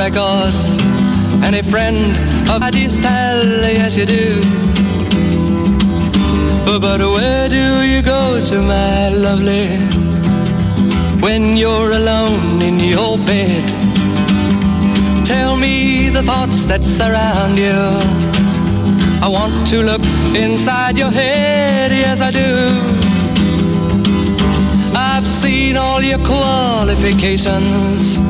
records. Any friend of Addie style, yes you do. But where do you go to, my lovely, when you're alone in your bed? Tell me the thoughts that surround you. I want to look inside your head, yes I do. I've seen all your qualifications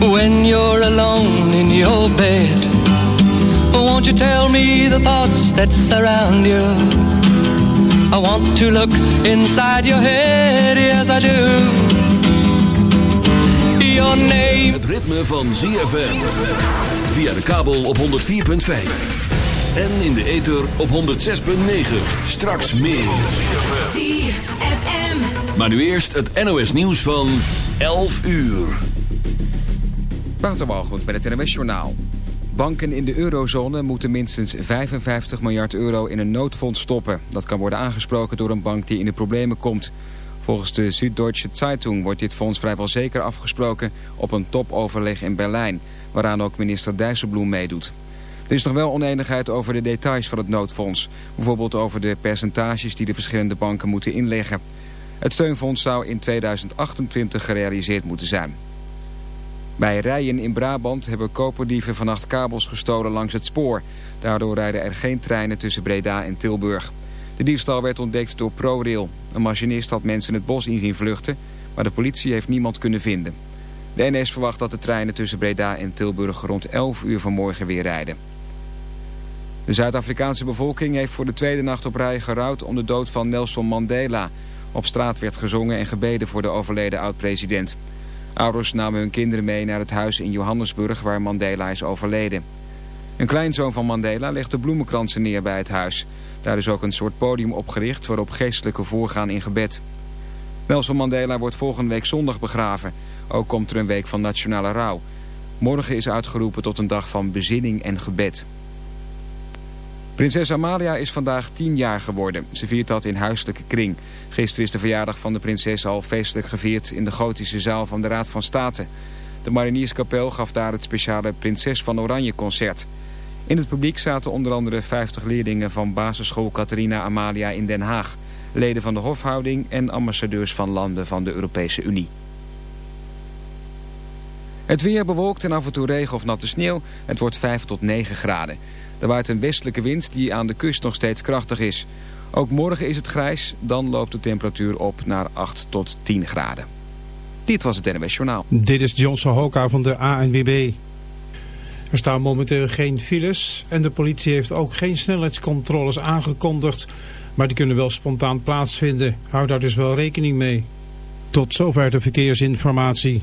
when you're alone in your bed? Won't you tell me the thoughts that surround you? I want to look inside your head, yes I do. Your name. Het ritme van ZFM. Via de kabel op 104.5. En in de ether op 106.9. Straks meer. ZFM. Maar nu eerst het NOS nieuws van 11 uur. Waterwalgemoed bij het NOS Journaal. Banken in de eurozone moeten minstens 55 miljard euro in een noodfonds stoppen. Dat kan worden aangesproken door een bank die in de problemen komt. Volgens de Süddeutsche Zeitung wordt dit fonds vrijwel zeker afgesproken op een topoverleg in Berlijn, waaraan ook minister Dijsselbloem meedoet. Er is nog wel oneenigheid over de details van het noodfonds. Bijvoorbeeld over de percentages die de verschillende banken moeten inleggen. Het steunfonds zou in 2028 gerealiseerd moeten zijn. Bij Rijen in Brabant hebben koperdieven vannacht kabels gestolen langs het spoor. Daardoor rijden er geen treinen tussen Breda en Tilburg. De diefstal werd ontdekt door ProRail. Een machinist had mensen het bos in zien vluchten, maar de politie heeft niemand kunnen vinden. De NS verwacht dat de treinen tussen Breda en Tilburg rond 11 uur vanmorgen weer rijden. De Zuid-Afrikaanse bevolking heeft voor de tweede nacht op rij gerouwd om de dood van Nelson Mandela. Op straat werd gezongen en gebeden voor de overleden oud-president. Ouders namen hun kinderen mee naar het huis in Johannesburg waar Mandela is overleden. Een kleinzoon van Mandela legde bloemenkransen neer bij het huis. Daar is ook een soort podium opgericht waarop geestelijke voorgaan in gebed. Nelson Mandela wordt volgende week zondag begraven. Ook komt er een week van nationale rouw. Morgen is uitgeroepen tot een dag van bezinning en gebed. Prinses Amalia is vandaag tien jaar geworden. Ze viert dat in huiselijke kring. Gisteren is de verjaardag van de prinses al feestelijk gevierd in de gotische zaal van de Raad van State. De Marinierskapel gaf daar het speciale Prinses van Oranje concert. In het publiek zaten onder andere 50 leerlingen van basisschool Catharina Amalia in Den Haag. Leden van de hofhouding en ambassadeurs van landen van de Europese Unie. Het weer bewolkt en af en toe regen of natte sneeuw. Het wordt 5 tot 9 graden. Er waait een westelijke wind die aan de kust nog steeds krachtig is. Ook morgen is het grijs, dan loopt de temperatuur op naar 8 tot 10 graden. Dit was het NWS Journaal. Dit is Johnson Hoka van de ANWB. Er staan momenteel geen files en de politie heeft ook geen snelheidscontroles aangekondigd. Maar die kunnen wel spontaan plaatsvinden. Hou daar dus wel rekening mee. Tot zover de verkeersinformatie.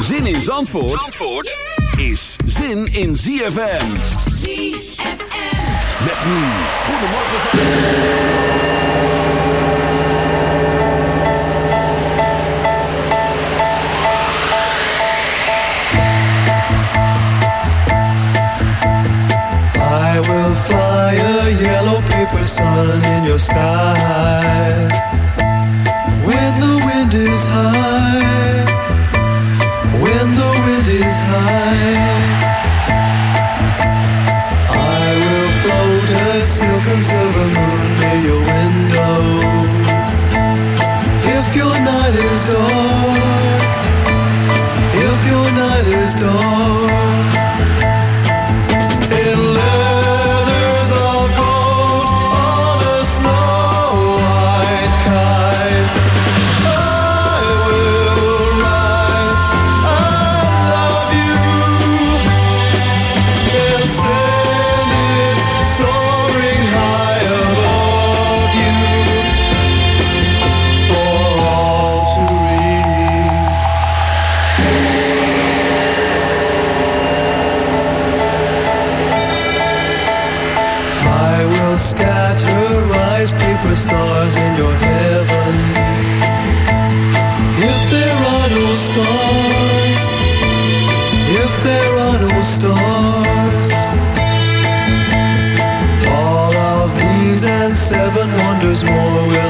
Zin in Zandvoort, Zandvoort is zin in ZFM. ZFM. Met nu, Goedemorgen Zandvoort. I will fly a yellow paper sun in your sky. When the wind is high, when the wind is high, rice paper stars in your heaven. If there are no stars, if there are no stars, all of these and seven wonders more will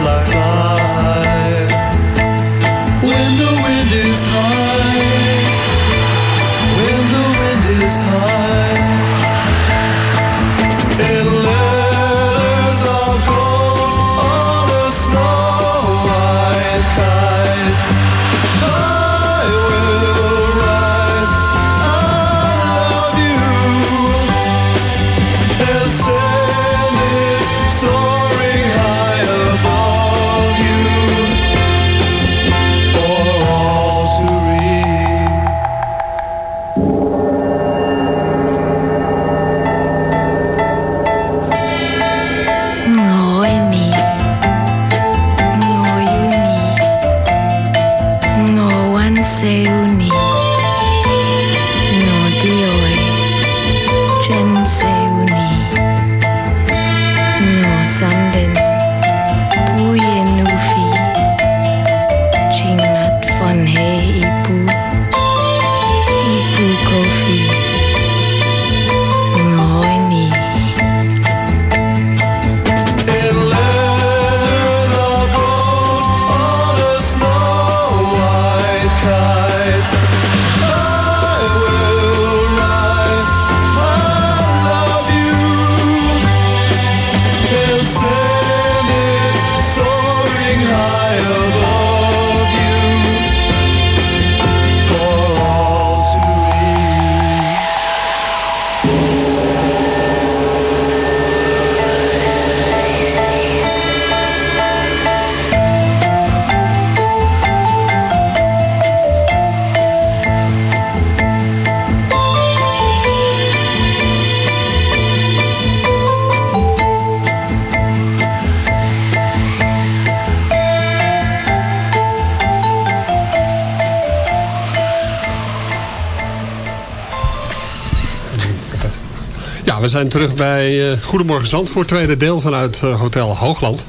zijn terug bij eh, Goedemorgen Zandvoort, tweede deel vanuit eh, Hotel Hoogland.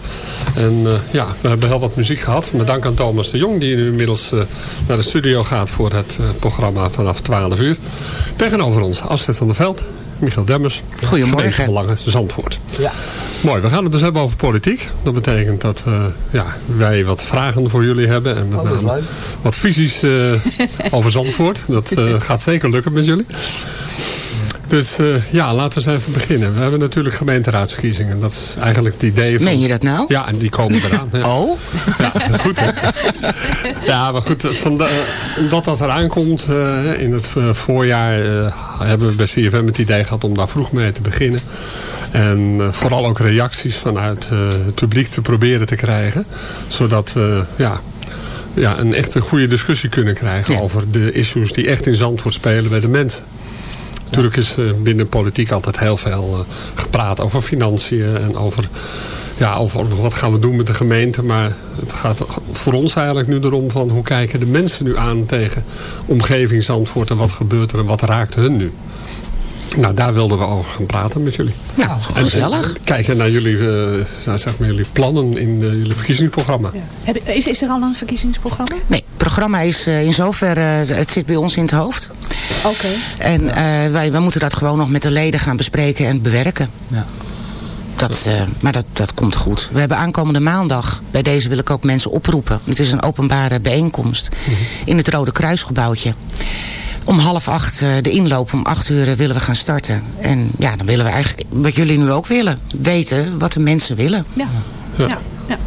En eh, ja, we hebben heel wat muziek gehad. Met dank aan Thomas de Jong, die nu inmiddels naar de studio gaat voor het programma vanaf 12 uur. Tegenover ons Astrid van der Veld, Michiel Demmers. Goedemorgen. Gemeentebelangen Zandvoort. Ja. Mooi, we gaan het dus hebben over politiek. Dat betekent dat ja, wij wat vragen voor jullie hebben. En met Oh, name wat visies over Zandvoort. Dat gaat zeker lukken met jullie. Dus eh, ja, laten we eens even beginnen. We hebben natuurlijk gemeenteraadsverkiezingen. Dat is eigenlijk het idee van... Meen je dat nou? Ja, en die komen eraan. Ja. Oh? Ja, goed hè. Ja, maar goed, van de- omdat dat eraan komt eh, in het eh, voorjaar eh, hebben we bij CFM het idee gehad om daar vroeg mee te beginnen. En eh, vooral ook reacties vanuit eh, het publiek te proberen te krijgen. Zodat we ja, ja, een echt een goede discussie kunnen krijgen over de issues die echt in Zandvoort spelen bij de mensen. Natuurlijk is eh, binnen politiek altijd heel veel eh, gepraat over financiën en over, ja, over wat gaan we doen met de gemeente. Maar het gaat voor ons eigenlijk nu erom van hoe kijken de mensen nu aan tegen omgeving Zandvoort en wat gebeurt er en wat raakt hun nu. Nou, daar wilden we over gaan praten met jullie. Nou, gezellig. en kijken naar jullie, eh, nou, zeg maar jullie plannen in eh, jullie verkiezingsprogramma. Heb- Is, is er al een verkiezingsprogramma? Nee, het programma is eh, in zoverre, het zit bij ons in het hoofd. Oké. En eh, wij, wij moeten dat gewoon nog met de leden gaan bespreken en bewerken. Ja. Dat, eh, maar dat, dat komt goed. We hebben aankomende maandag, bij deze wil ik ook mensen oproepen. Het is een openbare bijeenkomst in het Rode Kruisgebouwtje. Om half acht, eh, de inloop om acht uur eh, willen we gaan starten. En ja, dan willen we eigenlijk, wat jullie nu ook willen, weten wat de mensen willen. Ja. Ja.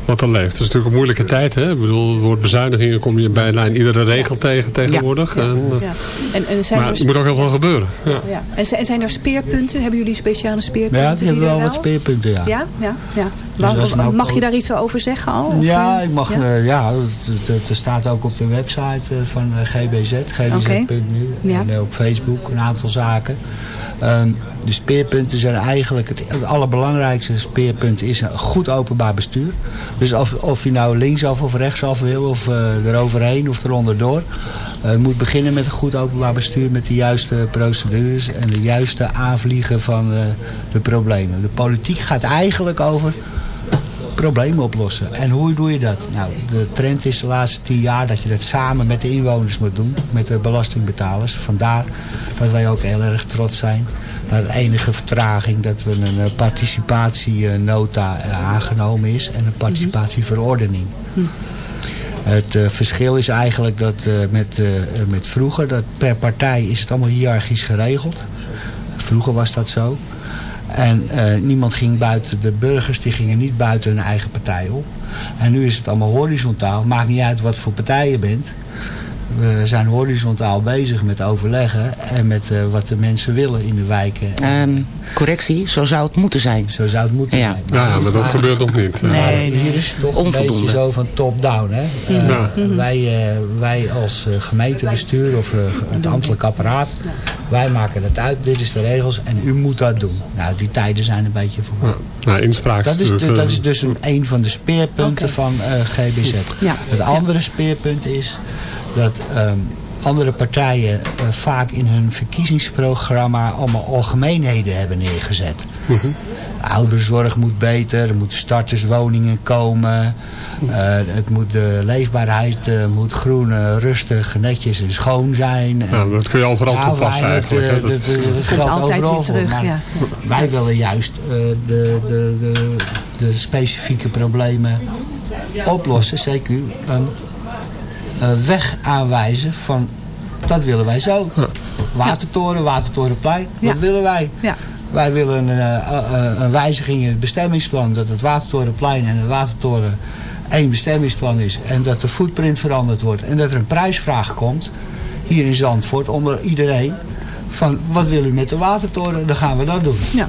Wat er leeft. Het is natuurlijk een moeilijke tijd. Hè? Ik bedoel, het woord bezuinigingen kom je bijna in iedere regel tegen tegenwoordig. En, eh, Ja. En, en zijn maar er moet ook heel veel gebeuren. Ja. Ja. En zijn- en zijn er speerpunten? Hebben jullie speciale speerpunten? Ja, die hebben wel wat speerpunten, ja. Ja, ja, ja. Dus nou- mag je daar iets over zeggen al? Of, Ja, eh, ik mag, ja? ja, ja het, het- het staat ook op de website eh, van eh, GBZ, gbz.nu. En eh, op Facebook een aantal zaken. Ehm, de speerpunten zijn eigenlijk, het, allerbelangrijkste speerpunt is een goed openbaar bestuur. Dus of, of je nou linksaf of rechtsaf wil, of eh, eroverheen of eronderdoor. eh moet beginnen met een goed openbaar bestuur, met de juiste procedures en de juiste aanvliegen van eh, de problemen. De politiek gaat eigenlijk over problemen oplossen. En hoe doe je dat? Nou, de trend is de laatste tien jaar dat je dat samen met de inwoners moet doen. Met de belastingbetalers. Vandaar dat wij ook heel erg trots zijn. Dat de enige vertraging dat we een eh, participatienota eh, aangenomen is. En een participatieverordening. Het eh, verschil is eigenlijk dat met, met vroeger, dat per partij is het allemaal hiërarchisch geregeld. Vroeger was dat zo. En eh, niemand ging buiten, de burgers die gingen niet buiten hun eigen partij op. En nu is het allemaal horizontaal. Maakt niet uit wat voor partij je bent. We zijn horizontaal bezig met overleggen en met eh, wat de mensen willen in de wijken. Ehm, correctie, zo zou het moeten zijn. Zo zou het moeten ja. zijn. Ja, maar dat gebeurt nog niet. Maar hier is het toch een beetje zo van top-down. hè? Eh, Ja. wij, eh, wij als gemeentebestuur of eh, het ambtelijk apparaat, wij maken dat uit. Dit is de regels en u moet dat doen. Nou, die tijden zijn een beetje voorbij. Nou, inspraak Dat is, de- dat is dus een, een van de speerpunten van eh, GBZ. Ja. Het andere speerpunt is dat ehm, andere partijen eh, vaak in hun verkiezingsprogramma allemaal algemeenheden hebben neergezet. Mhm. Ouderenzorg moet beter, er moeten starterswoningen komen. eh, het moet, de leefbaarheid eh, moet groen, rustig, netjes en schoon zijn. Ja, dat kun je overal Ja, toepassen eigenlijk. hè. Dat, geldt altijd overal weer terug, ja. Wij willen juist eh, de, de, de, de specifieke problemen oplossen. CQ een eh, weg aanwijzen van dat willen wij zo. Watertoren, Watertorenplein, Ja. wat willen wij? Ja. Wij willen een, eh, eh, een wijziging in het bestemmingsplan. Dat het Watertorenplein en het Watertoren één bestemmingsplan is. En dat de footprint veranderd wordt. En dat er een prijsvraag komt. Hier in Zandvoort onder iedereen. Van wat wil u met de Watertoren? Dan gaan we dat doen. Ja.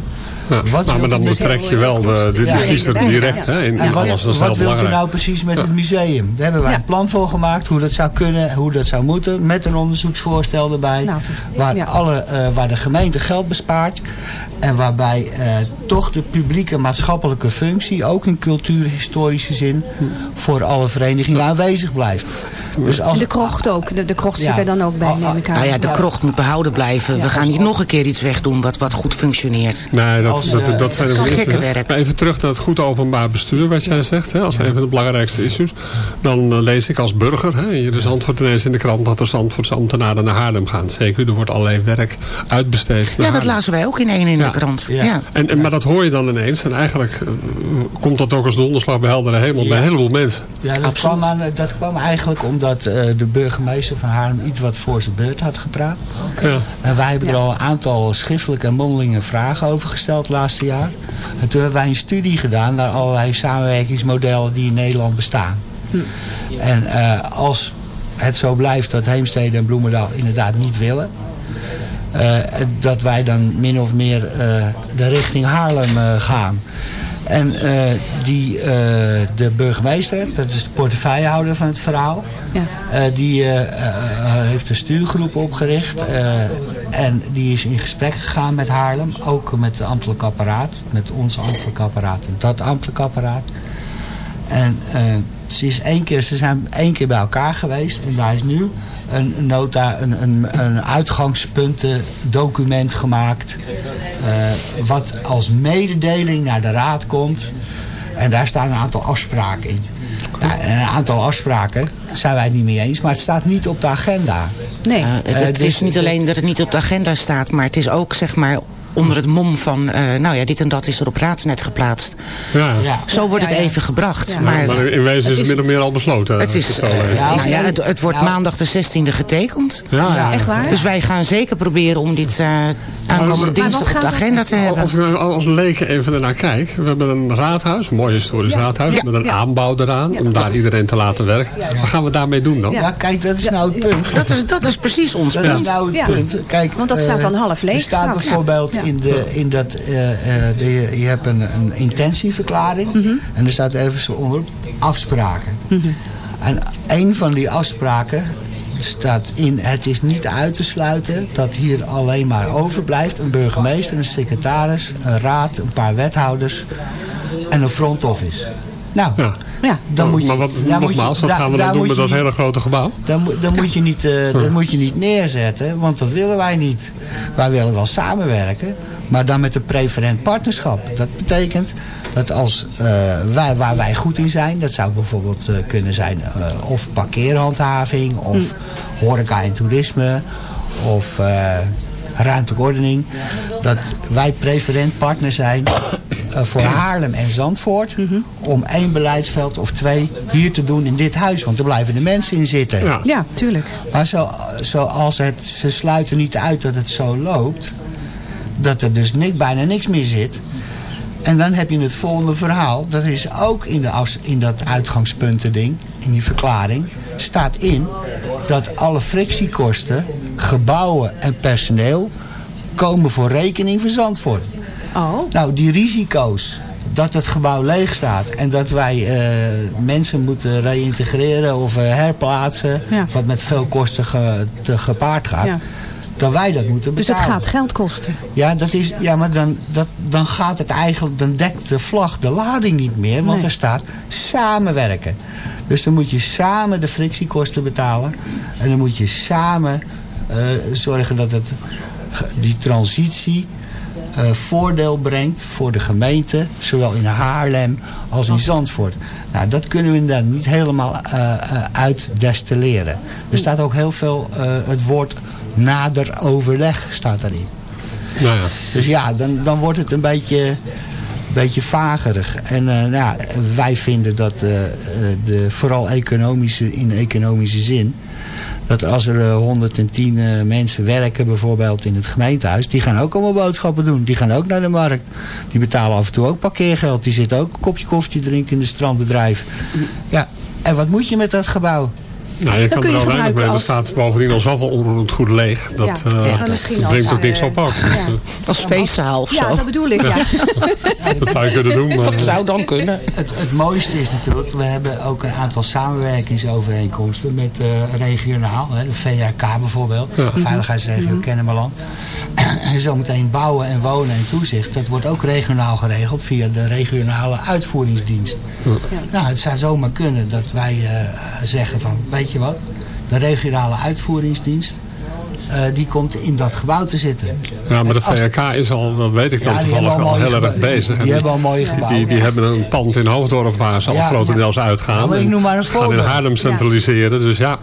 Ja, Wat nou, maar dan betrek je wel de, de, de Ja, kiezer direct hè, in, En in wat, alles. Dat is wat wilt u nou precies met het museum? Daar hebben wij een plan voor gemaakt, hoe dat zou kunnen, hoe dat zou moeten. Met een onderzoeksvoorstel erbij. Nou, waar, ja. alle, eh, waar de gemeente geld bespaart. En waarbij eh, toch de publieke maatschappelijke functie, ook in cultuurhistorische zin, voor alle verenigingen aanwezig blijft. Dus als, En de krocht ook. De, de krocht Ja. zit er dan ook bij, neem ik aan. Nou ja, de krocht moet behouden blijven. We gaan niet nog een keer iets wegdoen wat, wat goed functioneert. Nee, dat, Als, dat, eh, dat zijn de gekke eerste. werk. Maar even terug naar het goed openbaar bestuur, wat jij zegt, hè, als een van de belangrijkste issues. Dan eh, lees ik als burger, hè, hier is antwoord ineens in de krant, dat de Zandvoortse ambtenaren naar Haarlem gaan. Zeker, er wordt allerlei werk uitbesteed. Ja, dat lazen wij ook in één in Ja. de krant. Ja. Ja. En, en, maar dat hoor je dan ineens. En eigenlijk eh, komt dat ook als donderslag bij heldere hemel bij een heleboel mensen. Ja, dat kwam, aan, dat kwam eigenlijk omdat eh, de burgemeester van Haarlem iets wat voor zijn beurt had gepraat. Ja. En wij hebben er al een aantal schriftelijke en mondelinge vragen over gesteld laatste jaar. En toen hebben wij een studie gedaan naar allerlei samenwerkingsmodellen die in Nederland bestaan. En eh, als het zo blijft dat Heemstede en Bloemendaal inderdaad niet willen... eh, dat wij dan min of meer eh, de richting Haarlem eh, gaan. En die, de burgemeester, dat is de portefeuillehouder van het verhaal... Ja. die heeft een stuurgroep opgericht. en die is in gesprek gegaan met Haarlem. Ook met het ambtelijk apparaat. Met ons ambtelijk apparaat en dat ambtelijk apparaat. En ze, is één keer, ze zijn één keer bij elkaar geweest. En daar is nu een nota, een, een, een uitgangspuntendocument gemaakt. eh, wat als mededeling naar de raad komt. En daar staan een aantal afspraken in. Ja, en een aantal afspraken zijn wij het niet mee eens. Maar het staat niet op de agenda. Nee. Eh, het, Eh, het dus is niet het- alleen dat het niet op de agenda staat, maar het is ook zeg maar onder het mom van, eh, nou ja, dit en dat is er op raadsnet geplaatst. Ja. Ja. Zo wordt Ja, het ja. even gebracht. Ja. Maar, Maar in wezen is het min of meer al besloten. het is, het eh. Ja, ja, het, het wordt Nou. maandag de 16e getekend. Ja, ja. Echt waar? Dus wij gaan zeker proberen om dit eh aankomende dinsdag op de agenda te hebben. Als ik als leken even ernaar kijk. We hebben een raadhuis, een mooi historisch raadhuis. Ja. Met een Ja. aanbouw eraan. Om daar iedereen te laten werken. Wat gaan we daarmee doen dan? Ja, kijk, dat is nou het punt. Dat is, dat is precies ons Dat punt. is nou het punt. Kijk, Want dat staat dan eh, half leeg Er staat bijvoorbeeld. In, de, in dat... eh, eh, de, je hebt een, een intentieverklaring. Mhm. En er staat ergens onder afspraken. En een van die afspraken staat in... Het is niet uit te sluiten dat hier alleen maar overblijft... een burgemeester, een secretaris, een raad, een paar wethouders... en een front office. Nou, Ja. Ja. dan moet je... maar wat, nogmaals, wat gaan we dan doen met dat hele grote gebouw? dan, moet- dan, moet je niet, eh, dat moet je niet neerzetten, want dat willen wij niet. Wij willen wel samenwerken, maar dan met een preferent partnerschap. Dat betekent dat als eh, wij, waar wij goed in zijn, dat zou bijvoorbeeld eh, kunnen zijn eh, of parkeerhandhaving, of horeca en toerisme, of eh, ruimtelijke ordening. Dat wij preferent partner zijn eh, voor Haarlem en Zandvoort. Om één beleidsveld of twee hier te doen in dit huis. Want er blijven de mensen in zitten. Ja. Ja, tuurlijk. Maar zo, zoals het, ze sluiten niet uit dat het zo loopt. Dat er dus niks, bijna niks meer zit. En dan heb je het volgende verhaal. Dat is ook in, de in dat uitgangspuntending, in die verklaring, staat in dat alle frictiekosten, gebouwen en personeel komen voor rekening van Zandvoort. Oh. Nou, die risico's dat het gebouw leeg staat en dat wij eh, mensen moeten reïntegreren of eh, herplaatsen, Ja. wat met veel kosten ge- te gepaard gaat, Ja. Dat wij dat moeten Dus betalen. het gaat geld kosten. Ja, dat is, ja maar dan, dat, dan gaat het eigenlijk, dan dekt de vlag de lading niet meer, want Nee. er staat samenwerken. Dus dan moet je samen de frictiekosten betalen en dan moet je samen eh, zorgen dat het, die transitie eh, voordeel brengt voor de gemeente, zowel in Haarlem als in Zandvoort. Nou, dat kunnen we daar niet helemaal eh uitdestilleren. Er staat ook heel veel, het woord nader overleg staat erin. Nou ja. Dus ja, dan, dan wordt het een beetje, beetje vagerig. En eh, nou, ja, wij vinden dat eh, eh, de, vooral economische, in economische zin... dat als er eh, 110 eh, mensen werken bijvoorbeeld in het gemeentehuis... die gaan ook allemaal boodschappen doen. Die gaan ook naar de markt. Die betalen af en toe ook parkeergeld. Die zitten ook een kopje koffie drinken in het strandbedrijf. Ja, en wat moet je met dat gebouw? Nou, je kan kun er je al weinig mee. Er staat bovendien al zoveel onroerend goed leeg. Dat, Ja, eh, ja, misschien dat brengt ook niks eh, op ook. ja. Als feestzaal of Ja, zo. dat bedoel ik, ja. Dat zou je kunnen doen. Maar, Dat zou dan kunnen. Het, het mooiste is natuurlijk, we hebben ook een aantal samenwerkingsovereenkomsten met eh, regionaal. Hè, de VRK bijvoorbeeld, Ja. Veiligheidsregio Kennemerland. En zometeen bouwen en wonen en toezicht, dat wordt ook regionaal geregeld via de regionale uitvoeringsdienst. Nou, het zou zomaar kunnen dat wij eh, zeggen van, weet je wat, de regionale uitvoeringsdienst, eh, die komt in dat gebouw te zitten. ja, maar de VRK is al, dat weet ik dan Ja, die toevallig hebben al al heel erg bezig. Die En hebben al mooie gebouwen. Die, die hebben een pand in Hoofddorp waar ze al Ja, grotendeels uitgaan. Ja, maar ik En noem maar een ze gaan in voorbeeld. Haarlem centraliseren. Dus ja,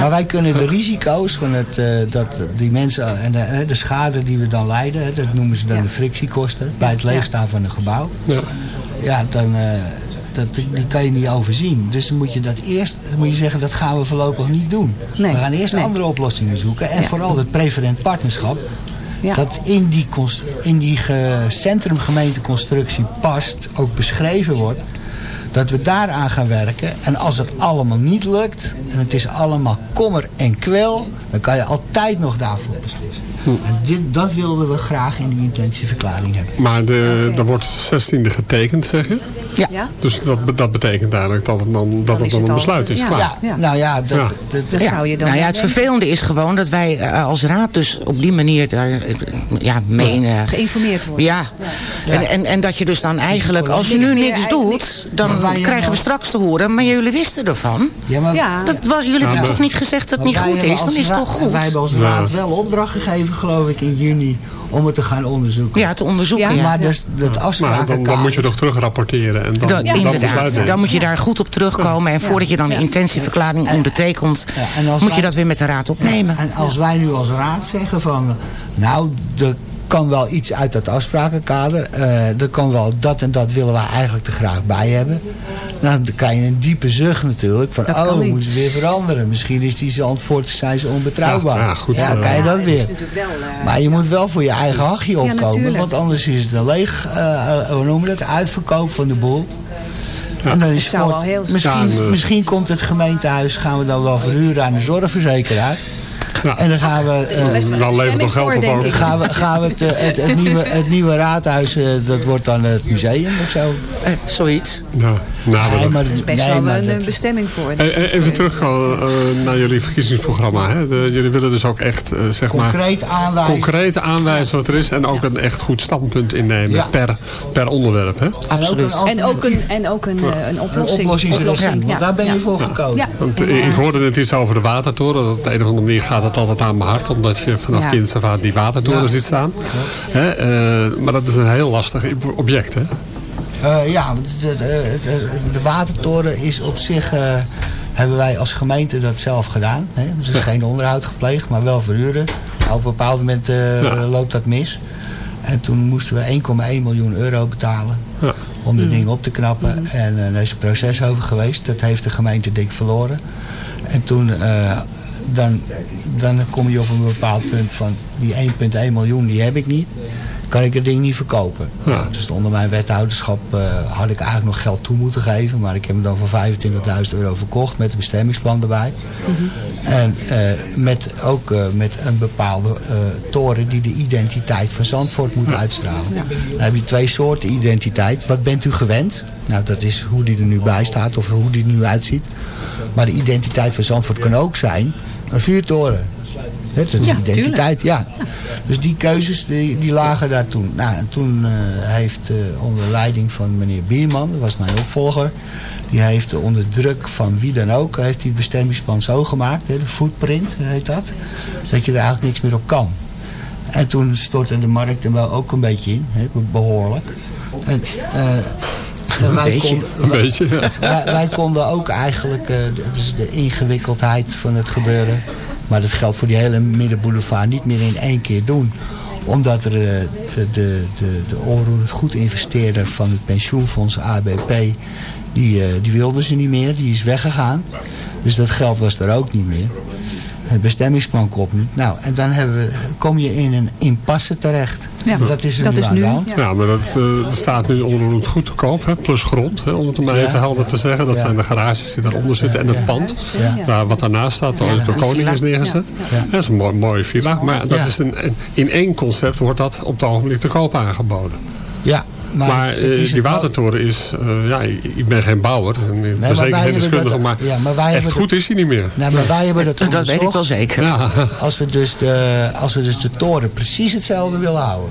Maar wij kunnen de risico's van het, eh, dat die mensen en de, de schade die we dan leiden, hè, dat noemen ze dan de frictiekosten bij het leegstaan van een gebouw. ja. Ja, dan eh, dat, die kan je niet overzien. Dus dan moet je dat eerst, moet je zeggen dat gaan we voorlopig niet doen. Nee, We gaan eerst nee. andere oplossingen zoeken en vooral het preferent partnerschap. Ja. Dat in die, in die ge- centrumgemeenteconstructie past, ook beschreven wordt. Dat we daaraan gaan werken. En als het allemaal niet lukt, en het is allemaal kommer en kwel, dan kan je altijd nog daarvoor beslissen. En dit, dat wilden we graag in die intentieverklaring hebben. Maar de, er wordt 16e getekend, zeg je? Ja. Ja? Dus dat, dat betekent eigenlijk dat het dan, dat het dan het een al- besluit is. ja. Klaar. Ja, Ja. nou ja, dat, Ja. dat, Dat Ja, zou je dan nou ja, het vervelende is gewoon dat wij eh, als raad dus op die manier daar eh, ja, mee... geïnformeerd wordt. ja, En, en, en dat je dus dan eigenlijk, als je Niks nu niks doet, dan krijgen we straks te horen, maar jullie wisten ervan. ja, maar. Dat was, jullie hebben toch niet gezegd dat het niet goed is? Dan is het toch goed? Wij hebben als raad wel opdracht gegeven, geloof ik, in juni om het te gaan onderzoeken. Ja, te onderzoeken. Ja. Ja. Maar dus, dat Maar afspraken dan, dan moet je toch terug rapporteren. En dan, inderdaad, dan moet je daar goed op terugkomen. En voordat je dan de intentieverklaring ondertekent, Ja, moet je dat weer met de raad opnemen. En als wij nu als raad zeggen van, nou, er kan wel iets uit dat afsprakenkader. eh er kan wel dat en dat willen wij eigenlijk er graag bij hebben. Nou, dan krijg je een diepe zucht natuurlijk. Van, Dat oh, moeten ze weer veranderen. Misschien is die Zandvoort, zijn ze onbetrouwbaar. Ja, ja, goed, Ja, kan je dat weer. wel, eh, Maar je moet wel voor je eigen hachje opkomen. want anders is het een leeg, eh, hoe noemen we dat, uitverkoop van de boel. En dan is Het zou voort- wel heel- misschien, misschien komt het gemeentehuis, gaan we dan wel verhuren aan de zorgverzekeraar. Ja. En dan gaan we... eh, Dan levert nog geld op ook. Gaan we, gaan we het, eh, het, het, nieuwe, het nieuwe raadhuis, eh, dat wordt dan het museum of zo? Eh, zoiets. Ja, nou, maar Nee, dat- maar- is best nee, wel maar een dat- een bestemming voor. Even terug eh, naar jullie verkiezingsprogramma. Hè. De- jullie willen dus ook echt, zeg maar... Concreet aanwijzen. Concreet aanwijzen wat er is. En ook een echt goed standpunt innemen Ja. per, per onderwerp. Hè. Absoluut. En ook een, en ook een, een Een oplossing. oplossingsrichting, want ja. daar ben je Ja. voor gekozen. Ja. Want, ik hoorde net iets over de watertoren. Dat Op de een of andere manier gaat het altijd aan mijn hart. Omdat je vanaf Ja. af aan die watertoren Ja. ziet staan. Hè, eh, maar dat is een heel lastig object. Hè. Eh, ja, de, de, de- de watertoren is op zich... eh, hebben wij als gemeente dat zelf gedaan. Hè? Dus er is geen onderhoud gepleegd, maar wel verhuren. Maar op een bepaald moment eh, Ja. loopt dat mis. En toen moesten we 1,1 miljoen euro betalen Ja. om de ding op te knappen. En eh, daar is een proces over geweest. Dat heeft de gemeente dik verloren. En toen, eh, dan, dan kom je op een bepaald punt van... die 1,1 miljoen, die heb ik niet. Kan ik het ding niet verkopen. Ja. Nou, dus onder mijn wethouderschap eh, had ik eigenlijk nog geld toe moeten geven. Maar ik heb hem dan voor 25.000 euro verkocht met een bestemmingsplan erbij. En eh, met, ook eh, met een bepaalde toren die de identiteit van Zandvoort moet uitstralen. Dan heb je twee soorten identiteit. Wat bent u gewend? Nou, dat is hoe die er nu bij staat of hoe die er nu uitziet. Maar de identiteit van Zandvoort kan ook zijn een vuurtoren. Dat is Ja, identiteit, ja. Dus die keuzes die, die lagen daar toen. Nou, en toen eh, heeft eh, onder leiding van meneer Bierman, dat was mijn opvolger... die heeft onder druk van wie dan ook... heeft hij het bestemmingsplan zo gemaakt, de footprint heet dat... dat je er eigenlijk niks meer op kan. En toen stortte de markt er wel ook een beetje in, hè, behoorlijk. En, eh, en wij beetje. konden- Een beetje. ja. wij, wij konden ook eigenlijk, eh, dus de ingewikkeldheid van het gebeuren, maar dat geldt voor die hele middenboulevard, niet meer in één keer doen. Omdat er eh, de, de, de, de onroerend goed investeerder van het pensioenfonds ABP, die, eh, die wilde ze niet meer, die is weggegaan. Dus dat geld was er ook niet meer. Het bestemmingsplan komt niet. Nou, en dan hebben we, kom je in een impasse terecht. Ja, dat is er dat nu is aan nu, ja. Ja, maar dat, eh, staat nu onroerend goed te koop. Hè, plus grond, hè, om het maar even helder te zeggen. Dat Ja. zijn de garages die daaronder zitten. En het pand, waar, wat daarnaast staat, waar de koning is neergezet. Dat is een mooi, mooie villa. Maar dat Ja. is een, een- in één concept wordt dat op het ogenblik te koop aangeboden. Ja, maar, Maar, het eh, die het- watertoren is... eh, ja, ik ben geen bouwer. En ik maar ben zeker geen deskundige. Maar, ja, maar wij echt hebben goed is hij niet meer. Nou, maar wij hebben dat Dat weet ik wel zeker. Ja. Als we, dus de, als we dus de toren precies hetzelfde willen houden.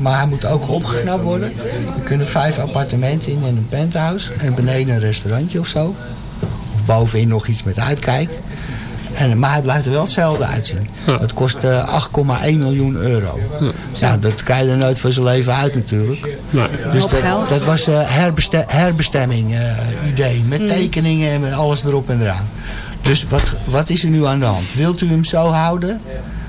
Maar hij moet ook opgeknapt worden. Er kunnen vijf appartementen in en een penthouse. En beneden een restaurantje of zo. Of bovenin nog iets met uitkijk. En, maar hij blijft er wel hetzelfde uitzien. Dat kost eh, 8,1 miljoen euro. Ja, dat krijg je er nooit voor zijn leven uit natuurlijk. Nee. Dus dat, geld. dat was een herbeste herbestemming eh, idee. Met tekeningen en met alles erop en eraan. Dus wat, wat is er nu aan de hand? Wilt u hem zo houden?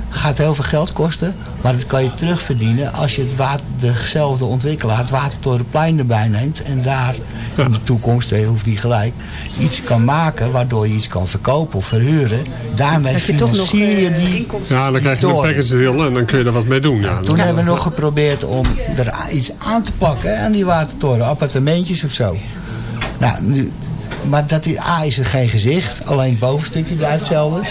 Gaat heel veel geld kosten. Maar dat kan je terugverdienen als je het water, dezelfde ontwikkelaar, het Watertorenplein erbij neemt. En daar in de toekomst, je hoeft niet gelijk, iets kan maken waardoor je iets kan verkopen of verhuren. Daarmee Dat je toch nog financier je eh, die inkomsten... Ja, dan krijg je een package deal en dan kun je er wat mee doen. Ja, Toen hebben we nog geprobeerd om er iets aan te plakken hè, aan die watertoren. Appartementjes of zo. Nou, nu, maar dat is, A is er geen gezicht. Alleen het bovenstukje blijft hetzelfde.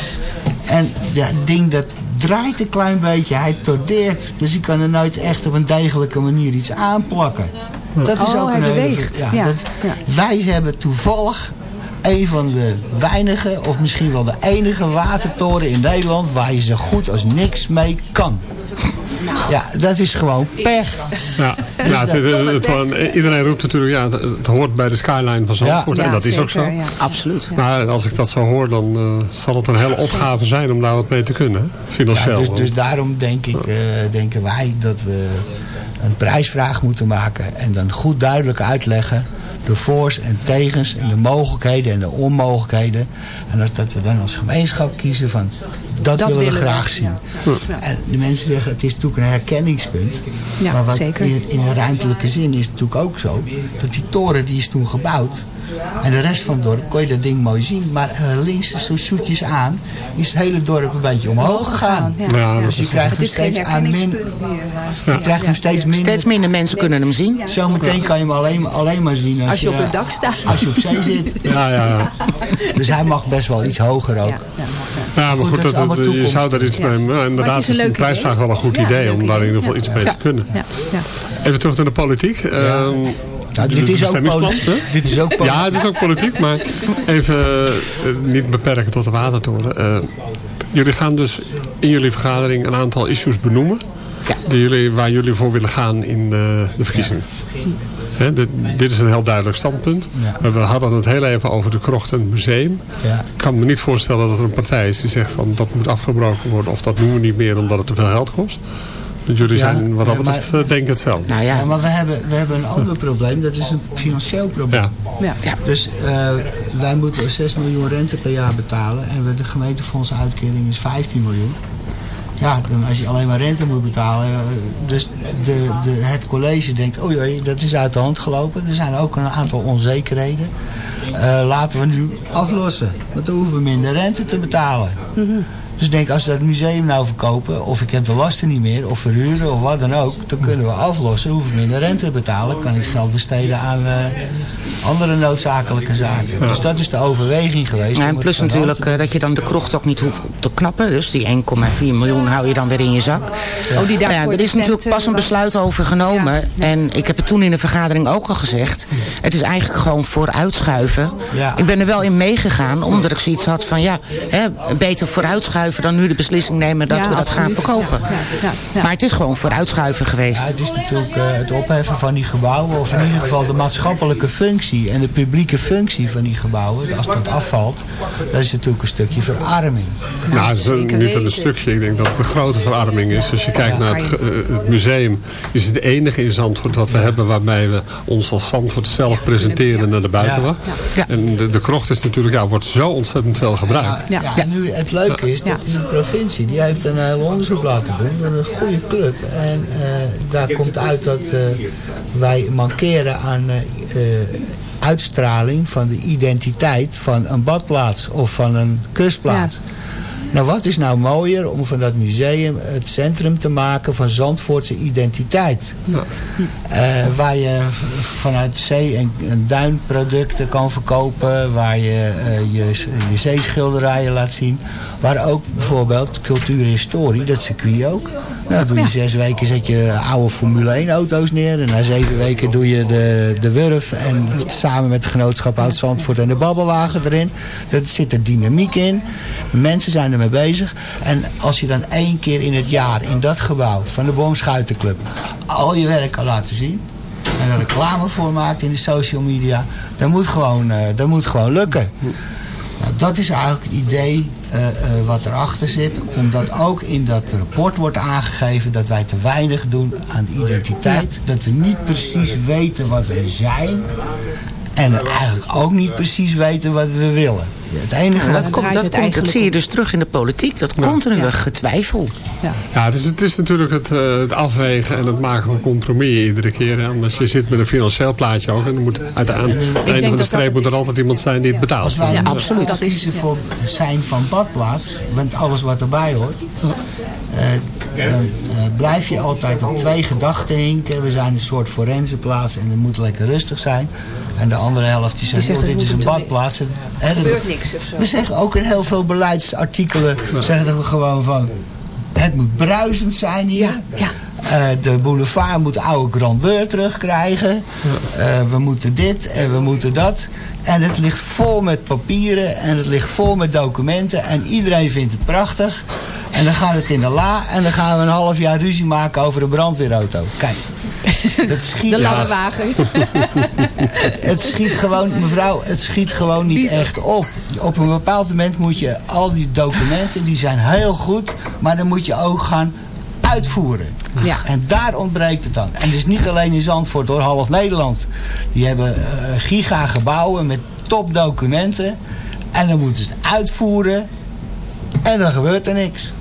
En ja, het ding dat draait een klein beetje. Hij tordeert. Dus je kan er nooit echt op een degelijke manier iets aanplakken. Dat is Oh, ook een hele- beweegt. Ja, dat- ja. Wij hebben toevallig een van de weinige, of misschien wel de enige watertoren in Nederland waar je zo goed als niks mee kan. Ja, dat is gewoon pech. Ja, ja het is, het, het- iedereen roept natuurlijk, ja, het, het hoort bij de skyline van Zandvoort. Ja, en dat is ook zo. Absoluut. Maar als ik dat zo hoor, dan eh, zal het een hele opgave zijn om daar wat mee te kunnen. Financieel. dus, dus daarom denk ik, eh, denken wij dat we een prijsvraag moeten maken. En dan goed duidelijk uitleggen de voor's en tegens en de mogelijkheden en de onmogelijkheden. En als, dat we dan als gemeenschap kiezen van dat, willen we willen we, graag zien. ja. En de mensen zeggen het is natuurlijk een herkenningspunt. Ja, maar wat zeker. In, in een ruimtelijke zin is het natuurlijk ook zo. Dat die toren die is toen gebouwd. En de rest van het dorp kon je dat ding mooi zien. Maar eh, links, zo zoetjes aan, is het hele dorp een beetje omhoog gegaan. Ja. Ja, dat Dus je is- krijgt Het hem steeds aan min, je krijgt hem steeds minder. Steeds minder mensen kunnen hem zien. Zometeen kan je hem alleen, alleen maar zien als, Als je op het dak staat. Als je op zee zit. Ja, ja, ja. Dus hij mag best wel iets hoger ook. Ja, ja, Ja, maar Goed, goed, dat je zou daar iets Ja. mee... Maar Ja, het inderdaad, is een is een leuk prijsvraag idee. wel een goed Ja, idee om daar in ieder geval iets mee te kunnen. Ja, ja. Even terug naar de politiek. Ehm, Nou, dit, is ook dit is ook politiek. Ja, het is ook politiek, maar even eh, niet beperken tot de watertoren. Eh, jullie gaan dus in jullie vergadering een aantal issues benoemen. Die jullie, waar jullie voor willen gaan in de, de verkiezingen. Hè, dit, dit is een heel duidelijk standpunt. Ja. We hadden het heel even over de krocht en het museum. Ja. Ik kan me niet voorstellen dat er een partij is die zegt van dat moet afgebroken worden. Of dat doen we niet meer omdat het te veel geld kost. Dus jullie Ja, zijn wat dat ja, maar- betreft eh, denk ik hetzelfde. Nou Ja, maar we hebben, we hebben een ander probleem. Dat is een financieel probleem. Ja. Ja. Dus eh, wij moeten 6 miljoen rente per jaar betalen. En de gemeentefondsuitkering is 15 miljoen. Ja, als je alleen maar rente moet betalen. eh, Dus de, de, het college denkt, oh jee, dat is uit de hand gelopen. Er zijn ook een aantal onzekerheden. Eh, laten we nu aflossen. Want dan hoeven we minder rente te betalen. Dus ik denk, als we dat museum nou verkopen, of ik heb de lasten niet meer, of verhuren, of wat dan ook, dan kunnen we aflossen, hoeven we minder rente te betalen, kan ik geld besteden aan eh, andere noodzakelijke zaken. Dus dat is de overweging geweest. Ja, en plus natuurlijk eh, dat je dan de krocht ook niet hoeft op te knappen. Dus die 1,4 miljoen hou je dan weer in je zak. Oh, die Nou ja, er is natuurlijk pas een eh, besluit over genomen. Ja. En ik heb het toen in de vergadering ook al gezegd. Het is eigenlijk gewoon vooruitschuiven. Ja. Ik ben er wel in meegegaan, omdat ik zoiets had van... ja, hè, beter vooruitschuiven dan nu de beslissing nemen dat Ja, we dat gaan verkopen. Ja, ja, ja. Maar het is gewoon vooruitschuiven geweest. Ja, het is natuurlijk eh, het opheffen van die gebouwen, of in ieder geval de maatschappelijke functie en de publieke functie van die gebouwen, als dat afvalt, dat is natuurlijk een stukje verarming. Nou, het is een- niet een stukje. Ik denk dat het een grote verarming is. Als je kijkt naar het, eh, het museum, is het enige in Zandvoort wat we hebben waarbij we ons als Zandvoort zelf presenteren naar de buitenwacht. Ja. En de, de krocht is natuurlijk, ja, wordt zo ontzettend veel gebruikt. Ja, Ja. ja, en nu het leuke is dat die provincie, die heeft een heel onderzoek laten doen een goede club. En eh, daar komt uit dat eh, wij mankeren aan eh, eh, uitstraling van de identiteit van een badplaats of van een kustplaats. Nou, wat is nou mooier om van dat museum het centrum te maken van Zandvoortse identiteit? Eh, waar je vanuit zee- en, en duinproducten kan verkopen. Waar je eh, je, je zeeschilderijen laat zien. Waar ook bijvoorbeeld cultuur en historie, dat circuit ook. Nou, doe je zes weken zet je oude Formule 1 auto's neer. En na zeven weken doe je de, de Wurf. En samen met het genootschap Oud Zandvoort en de Babbelwagen erin. Dat zit er dynamiek in. De mensen zijn ermee bezig. En als je dan één keer in het jaar in dat gebouw van de Boomschuitenclub al je werk kan laten zien. En er reclame voor maakt in de social media. Dat moet gewoon, eh, dat moet gewoon lukken. Nou, dat is eigenlijk het idee eh, eh, wat erachter zit. Omdat ook in dat rapport wordt aangegeven dat wij te weinig doen aan de identiteit. Dat we niet precies weten wat we zijn. En eigenlijk ook niet precies weten wat we willen. Het enige Ja, dat, komt, dat, komt, dat zie je dus terug in de politiek. Dat continue getwijfel. Ja, het is, het is natuurlijk het, eh, het afwegen en het maken van compromissen iedere keer. Omdat je zit met een financieel plaatje ook. En dan moet uit de, aan, aan het einde van de streep moet er altijd iemand zijn die het betaalt. Wij ja, dat kiezen voor zijn van badplaats, met alles wat erbij hoort, eh, dan eh, blijf je altijd op twee gedachten hinken. We zijn een soort forensenplaats en het moet lekker rustig zijn. En de andere helft die zegt, zegt, oh, dit is een badplaats. En, Er gebeurt niks of zo. We zeggen ook in heel veel beleidsartikelen, zeggen we gewoon van, het moet bruisend zijn hier. Eh, de boulevard moet oude grandeur terugkrijgen. Eh, we moeten dit en we moeten dat. En het ligt vol met papieren en het ligt vol met documenten. En iedereen vindt het prachtig. En dan gaat het in de la en dan gaan we een half jaar ruzie maken over een brandweerauto. Kijk, dat schiet... De ladderwagen. Het, het schiet gewoon, mevrouw, het schiet gewoon niet echt op. Op een bepaald moment moet je al die documenten, die zijn heel goed, maar dan moet je ook gaan uitvoeren. Ja. En daar ontbreekt het dan. En het is niet alleen in Zandvoort door half Nederland. Die hebben eh, giga gebouwen met topdocumenten. En dan moeten ze het uitvoeren. En dan gebeurt er niks.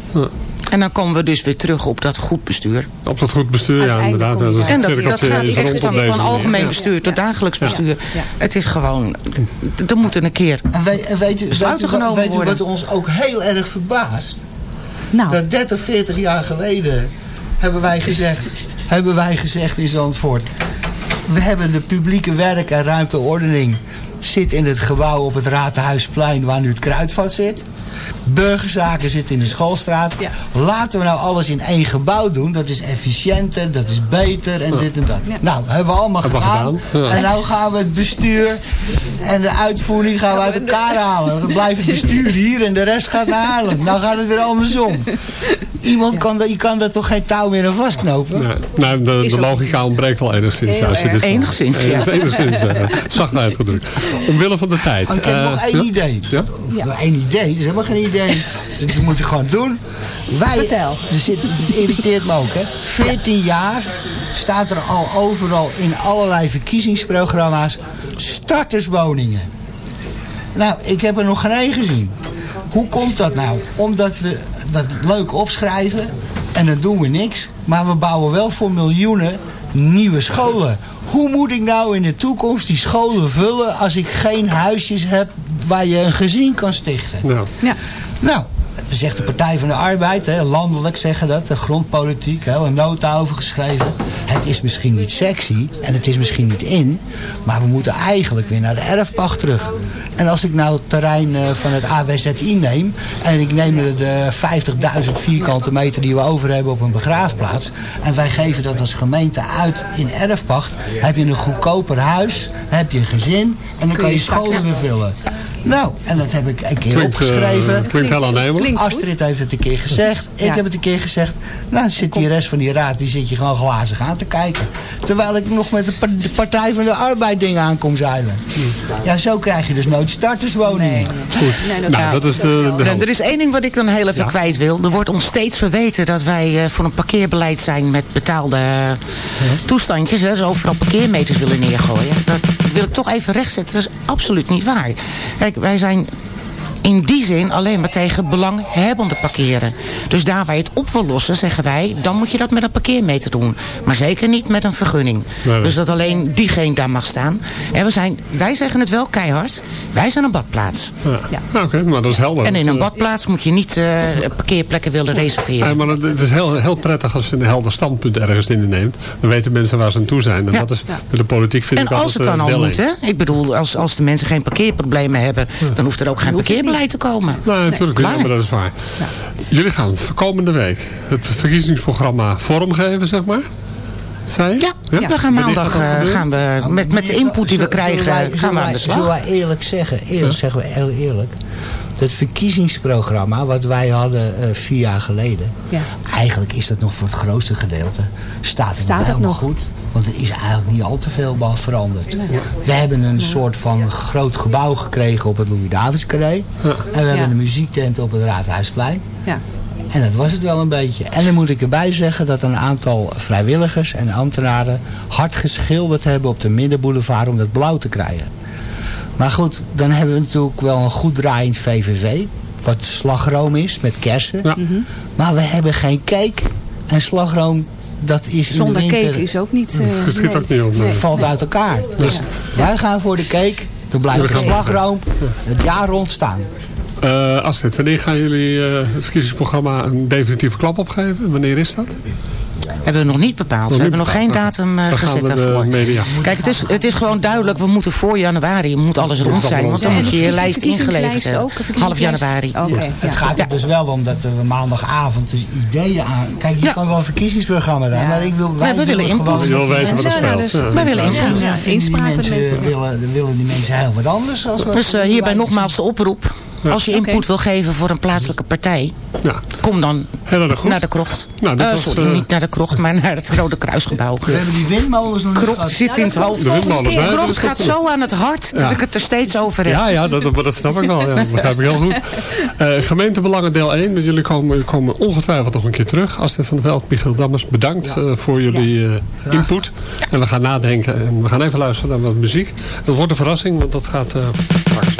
En dan komen we dus weer terug op dat goed bestuur. Op dat goed bestuur, ja, inderdaad. je Dat En dat, dat gaat echt van, algemeen Ja. bestuur tot dagelijks Ja. bestuur. Het is gewoon, er moet een keer En weet, weet, u, weet, weet u worden. wat ons ook heel erg verbaast? Nou. Dat 30, 40 jaar geleden hebben wij gezegd, hebben wij gezegd in Zandvoort. We hebben de publieke werk- en ruimteordening zit in het gebouw op het Raadhuisplein waar nu het kruidvat zit. Burgerzaken zitten in de schoolstraat. Laten we nou alles in één gebouw doen. Dat is efficiënter, dat is beter en dit en dat. Nou, hebben we allemaal Hebben we gedaan. En nou gaan we het bestuur en de uitvoering gaan we uit elkaar halen. Dan blijft het bestuur hier en de rest gaat naar Haarlem. Nou gaat het weer andersom. Iemand kan, dat- je kan daar toch geen touw meer aan vastknopen? Nee, nou, de, Is logica ontbreekt al enigszins. Heel als je dit erg. zegt. Enigszins, ja. Enigszins, enigszins eh, zacht uitgedrukt. Omwille van de tijd. Oh, ik heb Eh, nog één ja? idee. Ja? Nog één idee, dat is helemaal geen idee. Dat moet je gewoon doen. Wij, Vertel. Er zit, het irriteert me ook, hè. 14 jaar staat er al overal in allerlei verkiezingsprogramma's starterswoningen. Nou, ik heb er nog geen één gezien. Hoe komt dat nou? Omdat we dat leuk opschrijven en dan doen we niks. Maar we bouwen wel voor miljoenen nieuwe scholen. Hoe moet ik nou in de toekomst die scholen vullen als ik geen huisjes heb waar je een gezin kan stichten? Nou. Ja. Nou, zegt de Partij van de Arbeid, hè, landelijk zeggen dat, de grondpolitiek, hè, een nota over geschreven. Is misschien niet sexy en het is misschien niet in, maar we moeten eigenlijk weer naar de erfpacht terug. En als ik nou het terrein eh, van het AWZI neem en ik neem de- de 50.000 vierkante meter die we over hebben op een begraafplaats en wij geven dat als gemeente uit in erfpacht, heb je een goedkoper huis, heb je een gezin en dan kan je scholen weer vullen. Nou, en dat heb ik een keer Klinkt, eh, opgeschreven. klinkt heel aannemelijk. Astrid heeft het een keer gezegd. Ik Ja. heb het een keer gezegd. Nou, zit die rest van die raad, die zit je gewoon glazig aan te kijken. Terwijl ik nog met de, pa- de Partij van de Arbeid dingen aankom zeilen. Ja, zo krijg je dus nooit starterswoningen. Goed. nou, dat is de, de Nou, er is één ding wat ik dan heel even Ja. kwijt wil. Er wordt ons steeds verweten dat wij eh, voor een parkeerbeleid zijn met betaalde eh, toestandjes. Hè, dus overal parkeermeters willen neergooien. Dat wil ik toch even rechtzetten. Dat is absoluut niet waar. Kijk, wij zijn in die zin alleen maar tegen belanghebbenden parkeren. Dus daar waar je het op wil lossen, zeggen wij... dan moet je dat met een parkeermeter doen. Maar zeker niet met een vergunning. Nee. Dus dat alleen diegene daar mag staan. En we zijn, wij zeggen het wel keihard. Wij zijn een badplaats. Ja. Ja, Oké, maar dat is helder. En in een eh, badplaats moet je niet eh, parkeerplekken willen reserveren. Ja, maar het, is heel, heel prettig als je een helder standpunt ergens in neemt. Dan weten mensen waar ze aan toe zijn. En Ja. dat is met de politiek vind En ik als altijd het dan eh, al moet, hè? Ik bedoel, als, als de mensen geen parkeerproblemen hebben... dan hoeft er ook geen parkeerbeleid te komen. Nou, natuurlijk, ja, maar dat is waar. Jullie gaan komende week het verkiezingsprogramma vormgeven, zeg maar. Zei je? Ja, we gaan maandag eh, gaan we met, met de input die we Zullen wij- krijgen, gaan we aan de Zullen slag. wij eerlijk zeggen, eerlijk zeggen we heel eerlijk. Het verkiezingsprogramma wat wij hadden eh, vier jaar geleden. Ja. Eigenlijk is dat nog voor het grootste gedeelte. Staat het Staat nog het helemaal nog? goed. Want er is eigenlijk niet al te veel veranderd. We hebben een soort van groot gebouw gekregen op het Louis-Davids-carré. En we hebben Ja. een muziektent op het Raadhuisplein. Ja. En dat was het wel een beetje. En dan moet ik erbij zeggen dat een aantal vrijwilligers en ambtenaren hard geschilderd hebben op de Middenboulevard om dat blauw te krijgen. Maar goed, dan hebben we natuurlijk wel een goed draaiend VVV. Wat slagroom is met kersen. Mhm. Maar we hebben geen cake. En slagroom, dat is Zonder in de winter... cake is ook niet... eh, nee. ook niet op, nee. Valt uit elkaar. Dus wij gaan voor de cake. Dan blijft de slagroom het jaar rond staan. Eh, Astrid, wanneer gaan jullie eh, het verkiezingsprogramma een definitieve klap opgeven? Wanneer is dat? Hebben we nog niet bepaald. Nog we hebben nog geen datum eh, gezet we daarvoor. media. Kijk, het is, het is gewoon duidelijk. We moeten voor januari moet alles rond zijn. Want dan moet je je lijst ingeleverd hebben. Half januari. Oké, Het gaat er dus wel om dat we maandagavond dus ideeën aan... Kijk, je kan wel een verkiezingsprogramma daar, maar ik wil, wij we willen input. Je wil weten wat er Ja, nou, speelt. dus-. Wij willen input. die inspraak met mensen, willen, dan willen die mensen heel wat anders. Als we Dus eh, hierbij nogmaals de oproep. Als je input wil geven voor een plaatselijke partij, Ja, kom dan naar de krocht. Nou, Eh, was, sorry, eh, niet naar de krocht, maar naar het Rode Kruisgebouw. We hebben die windmolens nog niet Krocht zit in het hoofd. De windmolens, hè? De Dat krocht gaat zo aan het hart dat ik het er steeds over heb. Ja, ja dat, dat, snap ik wel. Ja, dat begrijp ik heel goed. Eh, gemeentebelangen deel 1. Want jullie komen, komen ongetwijfeld nog een keer terug. Astrid van der Veld, Michiel Dammers, bedankt eh, voor jullie eh, input. En we gaan nadenken. En we gaan even luisteren naar wat muziek. Dat wordt een verrassing, want dat gaat eh, straks.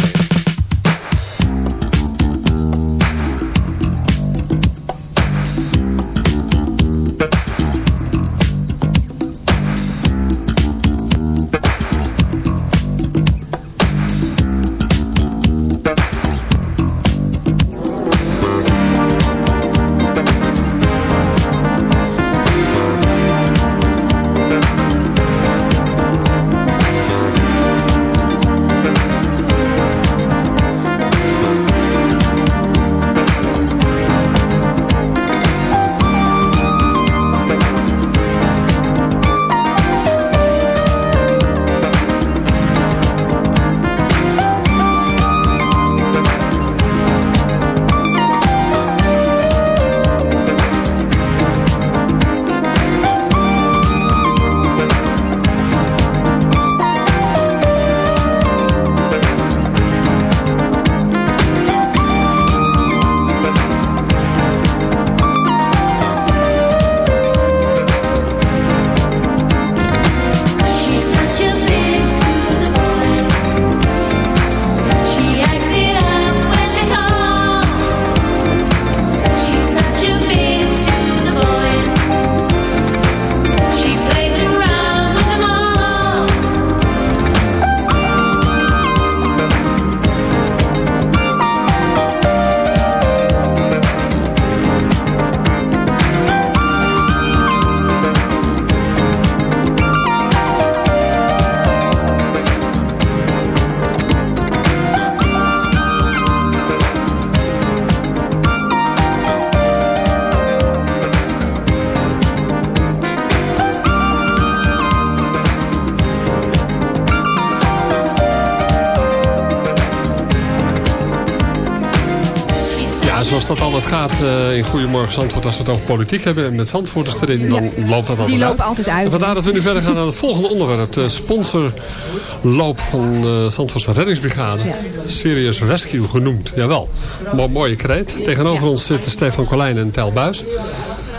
Altijd eh, in Goedemorgen Zandvoort. Als we het over politiek hebben en met Zandvoorters erin, dan loopt dat altijd Die uit. altijd uit. En vandaar dat we nu verder gaan naar het volgende onderwerp. De sponsorloop van de Zandvoortse reddingsbrigade. Serious Rescue genoemd. Jawel, Mo mooie kreet. Tegenover ons zitten Stefan Colijn en Tel Buis.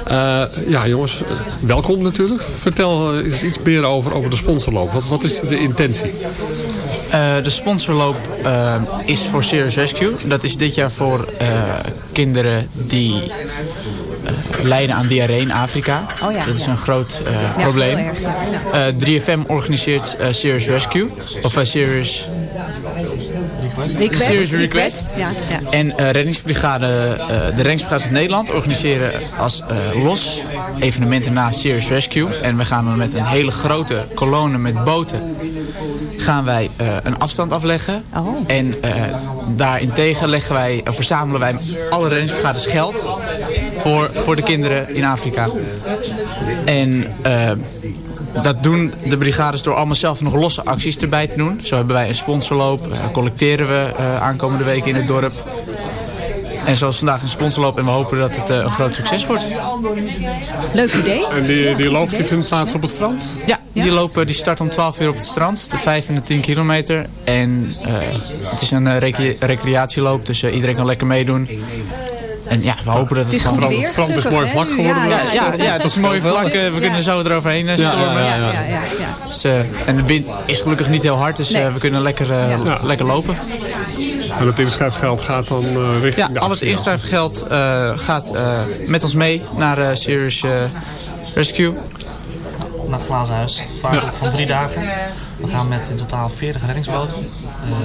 Eh, ja jongens, eh, welkom natuurlijk. Vertel eh, eens iets meer over, over de sponsorloop. Wat, wat is de intentie? Eh, de sponsorloop eh, is voor Serious Rescue. Dat is dit jaar voor eh, kinderen die eh, lijden aan diarree in Afrika. Oh ja, dat is ja. een groot eh, Ja, probleem. heel erg, ja, Eh, 3FM organiseert eh, Serious Rescue. Of uh, Serious... Request. Serious Request. Ja, ja. En eh, reddingsbrigade, eh, de reddingsbrigade van Nederland organiseren als eh, los evenementen na Serious Rescue. En we gaan dan met een hele grote kolonne met boten gaan wij eh, een afstand afleggen. En uh, daarentegen leggen wij, uh, verzamelen wij alle reddingsbrigades geld voor, voor de kinderen in Afrika. En uh, dat doen de brigades door allemaal zelf nog losse acties erbij te doen. Zo hebben wij een sponsorloop, uh, collecteren we uh, aankomende weken in het dorp. En zoals vandaag een sponsorloop en we hopen dat het uh, een groot succes wordt. Leuk idee. En die, die loop die vindt plaats op het strand? Ja, die, lopen, die start om 12 uur op het strand. De 5 en de 10 kilometer. En uh, het is een uh, recre recreatieloop, dus uh, iedereen kan lekker meedoen. En ja, we hopen dat het, het gewoon... Het strand is mooi vlak geworden. Ja, ja, ja, ja het is mooi vlak. we kunnen zo eroverheen stormen. Ja, ja, ja. Dus, en de wind is gelukkig niet heel hard, dus we kunnen lekker, lekker lopen. En het inschrijfgeld gaat dan uh, richting ja, de al het inschrijfgeld uh, gaat uh, met ons mee naar uh, Serious Rescue. Naar het glazen huis. Vaart ja. van drie dagen. We gaan met in totaal 40 reddingsboten.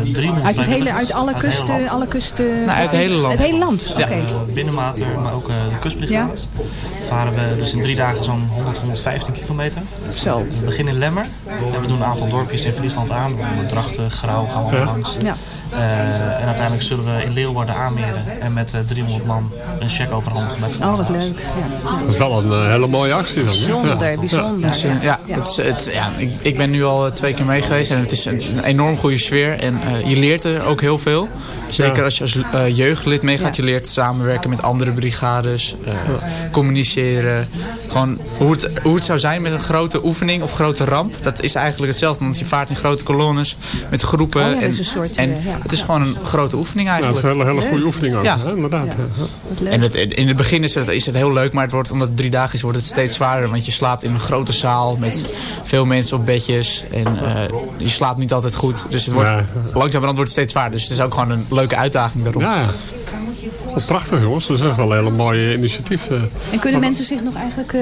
Uh, 300 uit, het hele, uit alle kusten? Uit alle kusten nou, uit het hele land. Het hele land, ja. oké. Okay. Uh, binnenwater, maar ook uh, de kustbrigades. Ja. Varen we dus in drie dagen zo'n 100, 115 kilometer. Zo. We beginnen in Lemmer. En we doen een aantal dorpjes in Friesland aan. Drachten, Grauw gaan we ja. langs. Ja. Uh, en uiteindelijk zullen we in Leeuwarden aanmeren. En met uh, 300 man een check overhandigen met Oh, wat leuk. Ja. Dat is wel een uh, hele mooie actie dan. Bijzonder, ja. bijzonder. Ja, ja. Het is, het, ja ik, ik, ben nu al twee keer mee geweest en het is een, een enorm goede sfeer. En je leert er ook heel veel. Zeker als je als uh, jeugdlid meegaat, je leert samenwerken met andere brigades, uh, communiceren. Gewoon hoe het, hoe het zou zijn met een grote oefening of grote ramp. Dat is eigenlijk hetzelfde, want je vaart in grote kolonnes met groepen. Oh ja, en, een soort, en ja. het is gewoon een grote oefening eigenlijk. Ja, dat is een hele, hele goede oefening ook, ja. hè? inderdaad. Ja. En het, in het begin is het, is het heel leuk, maar het wordt, omdat het drie dagen is, wordt het steeds zwaarder. Want je slaapt in een grote zaal met veel mensen op bedjes. En je slaapt niet altijd goed. Dus het wordt, langzamerhand wordt het steeds zwaarder. Dus het is ook gewoon een leuke uitdaging daarom. Ja, ja. Wat prachtig jongens, dat is echt wel een hele mooie initiatief. En kunnen mensen zich nog eigenlijk uh,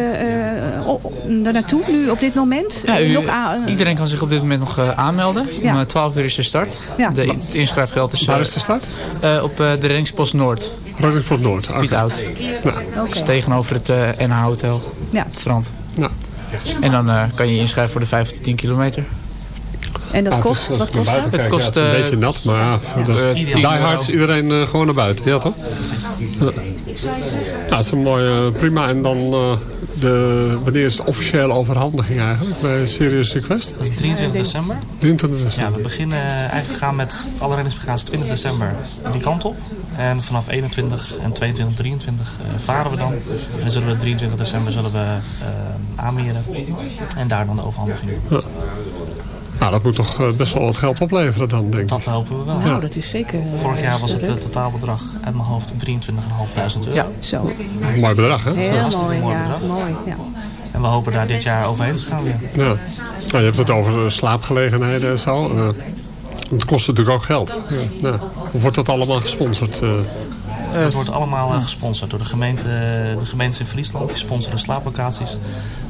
uh, naartoe nu op dit moment? Ja, u, nog iedereen kan zich op dit moment nog uh, aanmelden. Ja. Om 12 uur is de start. Ja. De, het inschrijfgeld is... Waar is de start? op de Reddingspost Noord. Reddingspost Noord, oké. Piet Oud. Okay. Dus tegenover het NH Hotel. Ja. Het strand. Nou. En dan kan je je inschrijven voor de 5 tot 10 kilometer. En dat kost, het, wat kost dat? Het kost ja, het een beetje nat, maar ja, ja, uh, die hard iedereen uh, gewoon naar buiten. Ja, toch? Ja. Nou, dat is een mooie, prima. En dan uh, de, wanneer is de officiële overhandiging eigenlijk bij Serious Request? Dat is 23 december. 23 december. Ja, we beginnen eigenlijk gaan met alle reddingsbrigades 20 december die kant op. En vanaf 21 en 22, 23 varen we dan. En dan zullen we 23 december zullen we aanmeren. En daar dan de overhandiging doen. Nou, dat moet toch best wel wat geld opleveren dan, denk ik. Dat hopen we wel. Nou, ja. dat is zeker... Vorig jaar was het uh, totaalbedrag uit mijn hoofd 23.500 euro. Ja, zo. Mooi bedrag, hè? Heel mooi, mooi ja. bedrag. Mooi, ja. En we hopen daar dit jaar overheen te gaan weer. Ja. Nou, je hebt het over slaapgelegenheden en zo. Uh, het kost natuurlijk ook geld. Ja. Nou, hoe wordt dat allemaal gesponsord? Uh, het wordt allemaal uh, gesponsord door de gemeente, de gemeentes in Friesland. Die sponsoren slaaplocaties.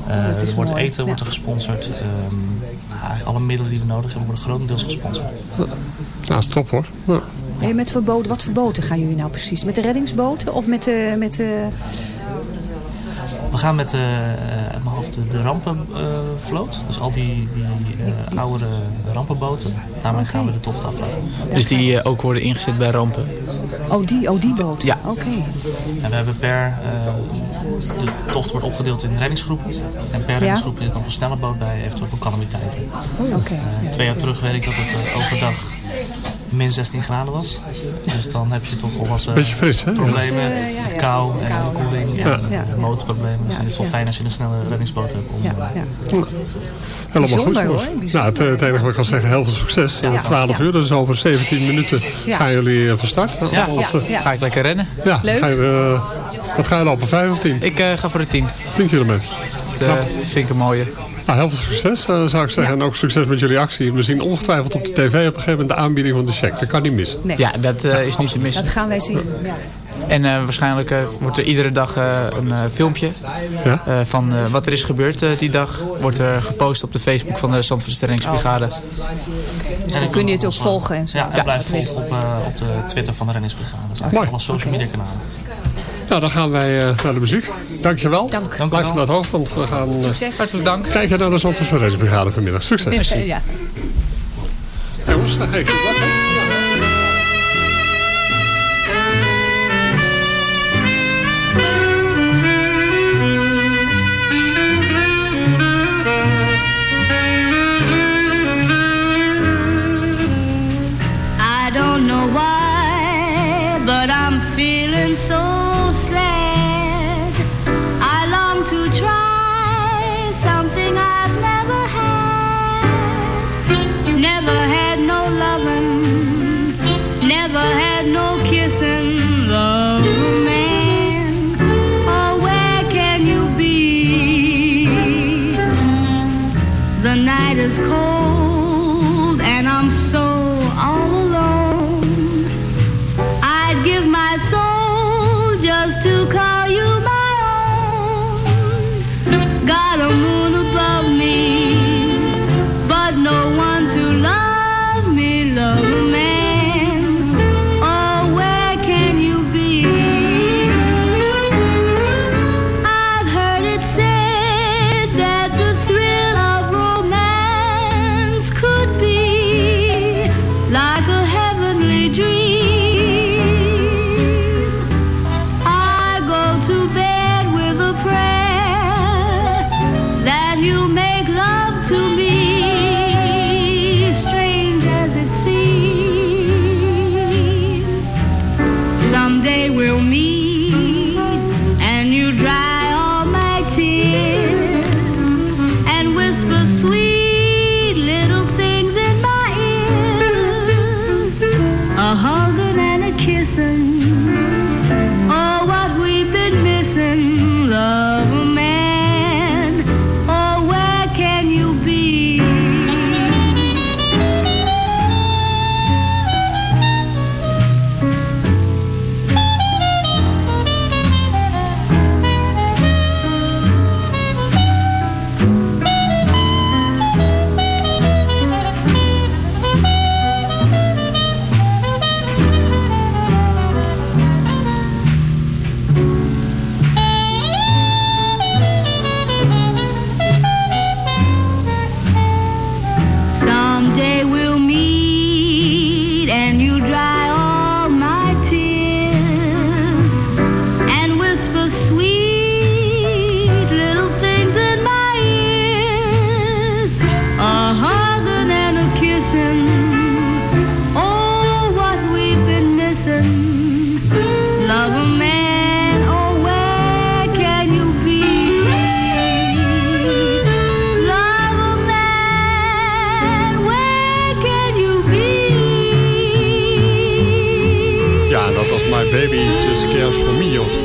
Uh, er wordt mooi. eten ja. wordt er gesponsord. Um, eigenlijk alle middelen die we nodig hebben worden grotendeels gesponsord. Ja, dat is top hoor. Ja. Hey, met verboden, wat voor boten gaan jullie nou precies? Met de reddingsboten of met de... Met de... We gaan met de, uh, uit mijn hoofd de, de rampenvloot. Uh, dus al die, die uh, oude rampenboten. Daarmee okay. gaan we de tocht aflaten. Dus die ook worden ingezet bij rampen? Oh, die, oh, die boot? Ja. Oké. Okay. En we hebben per... de tocht wordt opgedeeld in reddingsgroepen. En per reddingsgroep zit dan een snelle boot bij, eventueel voor calamiteiten. Oh, okay. twee jaar terug weet ik dat het overdag min 16 graden was. Dus dan heb je toch al wat uh, Beetje fris, hè? problemen met kou en kou. koeling ja. en motorproblemen. Dus het is wel fijn als je een snelle reddingsboot hebt. Om, ja, ja. Helemaal goed. Hoor. Nou, het, het enige wat ik kan zeggen, heel veel succes. Ja. 12 uur, dus over 17 minuten gaan jullie uh, van start. Ja, Als, uh, ga ik lekker rennen. Ja, Leuk. Ga je, wat ga je lopen, 5 of 10? Ik ga voor de 10. 10 kilometer. Dat eh, vind ik een mooie. Nou, heel veel succes eh, zou ik zeggen. En ook succes met jullie actie. We zien ongetwijfeld op de tv op een gegeven moment de aanbieding van de check. Dat kan niet missen. Nee. Ja, dat eh, is niet te missen. Dat gaan wij zien. Ja. En eh, waarschijnlijk eh, wordt er iedere dag eh, een eh, filmpje Ja? eh, van eh, wat er is gebeurd eh, die dag. Wordt er gepost op de Facebook van de Zandvoortse Reddingsbrigade. Dus dan kun je het ook volgen en zo. Ja, en blijf volgen op, eh, op de Twitter van de Renningsbrigade. Dus Mooi. eigenlijk alle social media kanalen. Nou, dan gaan wij eh, naar de muziek. Dankjewel. Dank. Dank u Blijf naar het hoofd, want we gaan eh, Succes. Hartelijk dank. kijken naar de Zandvoortse Reddingsbrigade vanmiddag. Succes. Ja. Jongens, hey, goed dag, The night is cold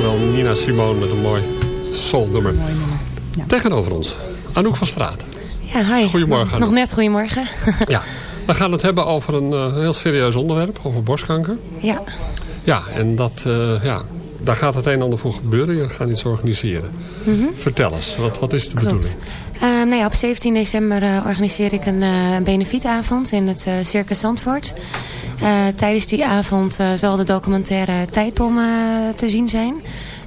Oftewel Nina Simone met een mooi soulnummer. Tegenover ons, Anouk van Straat. Ja, hi. Goedemorgen, Nog net goedemorgen. Ja, we gaan het hebben over een eh, heel serieus onderwerp. Over borstkanker. ja. Ja, en dat, eh, ja, daar gaat het een en ander voor gebeuren. Je gaat iets organiseren. Mhm. Vertel eens, wat, wat is de Klopt. bedoeling? Ehm, nou ja, op 17 december organiseer ik een eh benefietavond in het Circus Zandvoort. Eh, tijdens die avond eh, zal de documentaire Tijdbom eh, te zien zijn.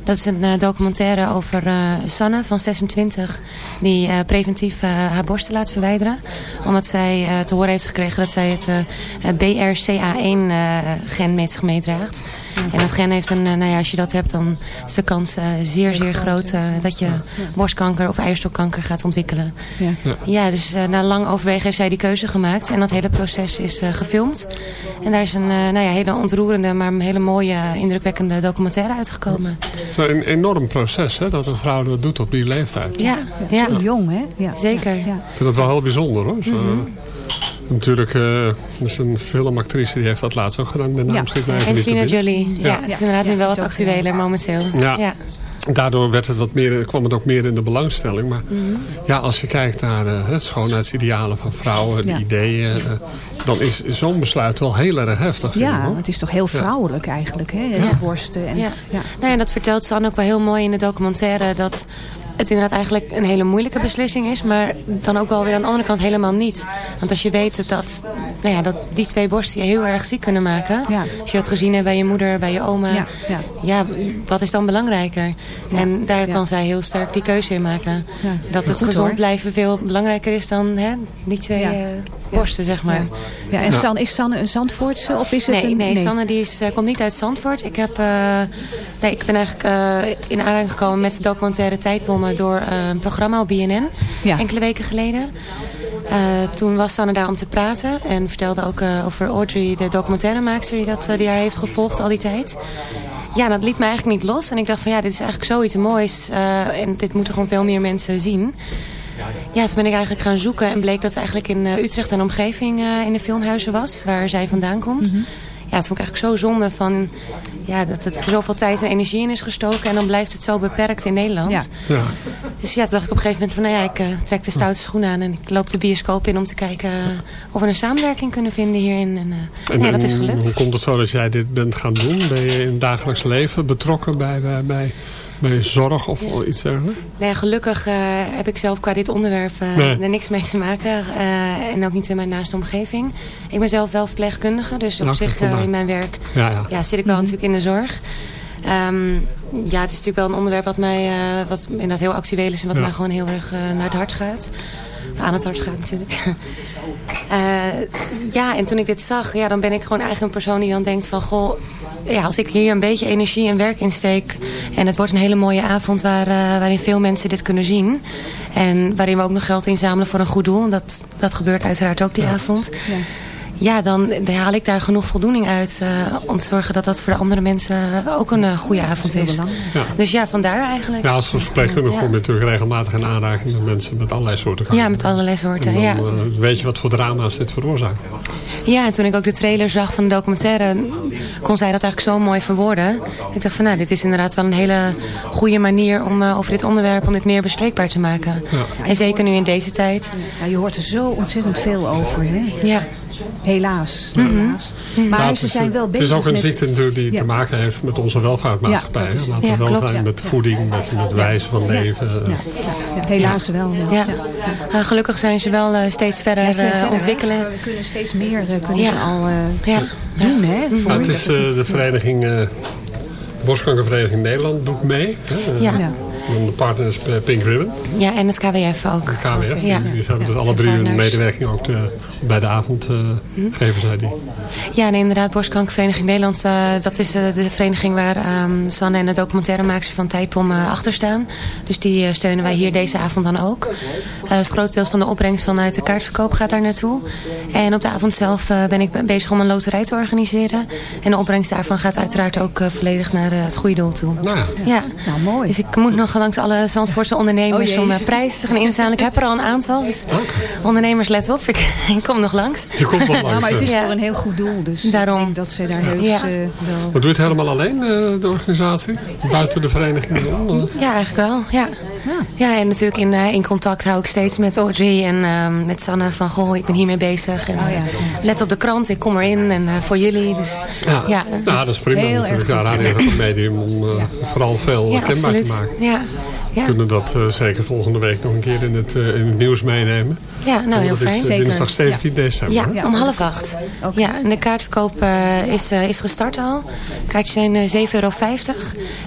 Dat is een eh, documentaire over eh, Sanne van 26 die eh, preventief eh, haar borsten laat verwijderen. Omdat zij eh, te horen heeft gekregen dat zij het eh, BRCA1-gen met zich meedraagt. En dat gen heeft een, nou ja, als je dat hebt dan is de kans eh, zeer zeer groot eh, dat je borstkanker of eierstokkanker gaat ontwikkelen. Ja. Ja, dus eh, na lang overwegen heeft zij die keuze gemaakt. En dat hele proces is eh, gefilmd. En daar is een eh, nou ja, hele ontroerende, maar een hele mooie, indrukwekkende documentaire uitgekomen. Het is een enorm proces hè, dat een vrouw dat doet op die leeftijd. Ja, ja. Zo jong, hè? Ja. Zeker. Ja. Ik vind dat wel heel bijzonder hoor. Zo, Mhm. Natuurlijk, eh, er is een filmactrice die heeft dat laatst ook gedaan. De naam Ja. schiet even En niet. Jolie. Ja, het is inderdaad nu wel wat actueler momenteel. Ja. Daardoor werd het wat meer, kwam het ook meer in de belangstelling. Maar Mhm. ja, als je kijkt naar uh, het schoonheidsidealen van vrouwen, de Ja. ideeën... Uh, dan is zo'n besluit wel heel erg heftig. Ja, ik, het is toch heel vrouwelijk eigenlijk, hè? De borsten. En, Ja. ja. Nou ja, dat vertelt San ook wel heel mooi in de documentaire. Dat het inderdaad eigenlijk een hele moeilijke beslissing is. Maar dan ook wel weer aan de andere kant helemaal niet. Want als je weet dat, nou ja, dat die twee borsten je heel erg ziek kunnen maken. Als je dat gezien hebt bij je moeder, bij je oma. Ja, ja. ja wat is dan belangrijker? En daar ja. kan zij heel sterk die keuze in maken. Ja. Dat het Goed, gezond hoor. blijven veel belangrijker is dan hè, die twee Ja. eh, borsten, zeg maar. Ja, en San, is Sanne een Zandvoortse of is het nee, een... Nee, Sanne die is, eh, komt niet uit Zandvoort. Ik, heb, eh, nee, ik ben eigenlijk eh, in aanraking gekomen met de documentaire Tijdbommen door eh, een programma op BNN. Enkele weken geleden. Eh, toen was Sanne daar om te praten. En vertelde ook eh, over Audrey, de documentairemaakster die, dat, die haar heeft gevolgd al die tijd. Ja, dat liet me eigenlijk niet los. En ik dacht van ja, dit is eigenlijk zoiets moois. en dit moeten gewoon veel meer mensen zien. Ja, toen ben ik eigenlijk gaan zoeken en bleek dat het eigenlijk in Utrecht en omgeving in de filmhuizen was, waar zij vandaan komt. Ja, dat vond ik eigenlijk zo zonde van ja, dat het er zoveel tijd en energie in is gestoken en dan blijft het zo beperkt in Nederland. Ja. Ja. Dus ja, toen dacht ik op een gegeven moment van nou ja, ik eh, trek de stoute schoenen aan en ik loop de bioscoop in om te kijken eh, of we een samenwerking kunnen vinden hierin. En, eh, En, ja, dat is gelukt. Hoe komt het zo dat jij dit bent gaan doen? Ben je in het dagelijks leven betrokken bij, bij, bij, bij zorg of iets dergelijks? Nou ja, gelukkig eh, heb ik zelf qua dit onderwerp eh, Nee. er niks mee te maken. eh, en ook niet in mijn naaste omgeving. Ik ben zelf wel verpleegkundige. Dus op Oké, zich eh, in mijn werk Ja, ja. zit ik wel natuurlijk in de zorg. Ehm, ja, het is natuurlijk wel een onderwerp wat mij eh, wat inderdaad heel actueel is. En wat Ja. mij gewoon heel erg naar het hart gaat. Aan het hart gaat natuurlijk. Eh, ja, en toen ik dit zag, ja, dan ben ik gewoon eigenlijk een persoon die dan denkt van... Goh, ja, als ik hier een beetje energie en werk in steek... en het wordt een hele mooie avond waar, eh, waarin veel mensen dit kunnen zien... en waarin we ook nog geld inzamelen voor een goed doel... en dat, dat gebeurt uiteraard ook die avond... Ja, dan, dan haal ik daar genoeg voldoening uit eh, om te zorgen dat dat voor de andere mensen ook een eh, goede avond is. Ja. Dus ja, vandaar eigenlijk. Ja, als verpleegkundige Ja. kom je natuurlijk regelmatig in aanraking met mensen met allerlei soorten kanker. Ja, met allerlei soorten. En Ja. dan eh, weet je wat voor drama's dit veroorzaakt. ja, en toen ik ook de trailer zag van de documentaire, kon zij dat eigenlijk zo mooi verwoorden. Ik dacht van, nou, dit is inderdaad wel een hele goede manier om eh, over dit onderwerp, om dit meer bespreekbaar te maken. En zeker nu in deze tijd. Ja, je hoort er zo ontzettend veel over, hè? Ja. Helaas, Mhm. helaas. Maar Ja, het ze is, zijn wel Het bezig is ook een met... ziekte natuurlijk die Ja. te maken heeft met onze welvaartmaatschappij. Ja, is- hè. Laten we ja, wel klopt. zijn Ja. met voeding, met, met wijze van leven. Ja, helaas wel. Ja. Ja. Ah, gelukkig zijn ze wel eh, steeds verder Ja, ze zijn eh, hè. ontwikkelen. Ze kunnen steeds meer eh, kunnen Ja. ze al eh, Ja. doen, hè? voor Ja, het is de vereniging, eh Borstkankervereniging Nederland doet mee. Hè. Ja. Ja. De partner is eh, Pink Ribbon. Ja, en het KWF ook. De KWF. Ja. Die, die hebben dus alle zijn drie hun partners. medewerking ook te- bij de avond eh, geven zij die. Ja, en inderdaad, Borstkankervereniging Nederland, eh, dat is eh, de vereniging waar ehm, Sanne en de documentairemaakster van Tijdpom eh, achter staan. Dus die eh, steunen wij hier deze avond dan ook. Eh, het grote deel van de opbrengst vanuit de kaartverkoop gaat daar naartoe. En op de avond zelf eh, ben ik be- bezig om een loterij te organiseren. En de opbrengst daarvan gaat uiteraard ook eh, volledig naar eh, het goede doel toe. Nou ja. Ja. Nou, mooi. Dus ik moet nog langs alle Zandvoortse ondernemers Oh om eh, prijzen te gaan inzamelen. Ik heb er al een aantal. Dus ondernemers, let op. Ik, ik kom nog langs. Je komt wel Ja, langs. maar het is voor een heel goed doel, dus Daarom. ik denk dat ze daar heel Ja. eh, wel... Maar doe je het helemaal alleen, eh, de organisatie? Buiten de vereniging Ja, eigenlijk wel. Ja, ja. en natuurlijk in, in contact hou ik steeds met Audrey en ehm, met Sanne van goh, ik ben hiermee bezig. En, Oh, ja. let op de krant, ik kom erin en eh, voor jullie. Dus, Ja, ja. nou, dat is prima Heel natuurlijk. erg Ja, radio is een medium om eh, vooral veel ja, kenbaar absoluut. te maken. Ja, kunnen dat eh, zeker volgende week nog een keer in het, eh, in het nieuws meenemen. Ja nou heel fijn. eh, dinsdag 17 december. Ja, om half acht. Ja, en de kaartverkoop eh, is, eh, is gestart al. Kaartjes zijn eh 7,50 euro.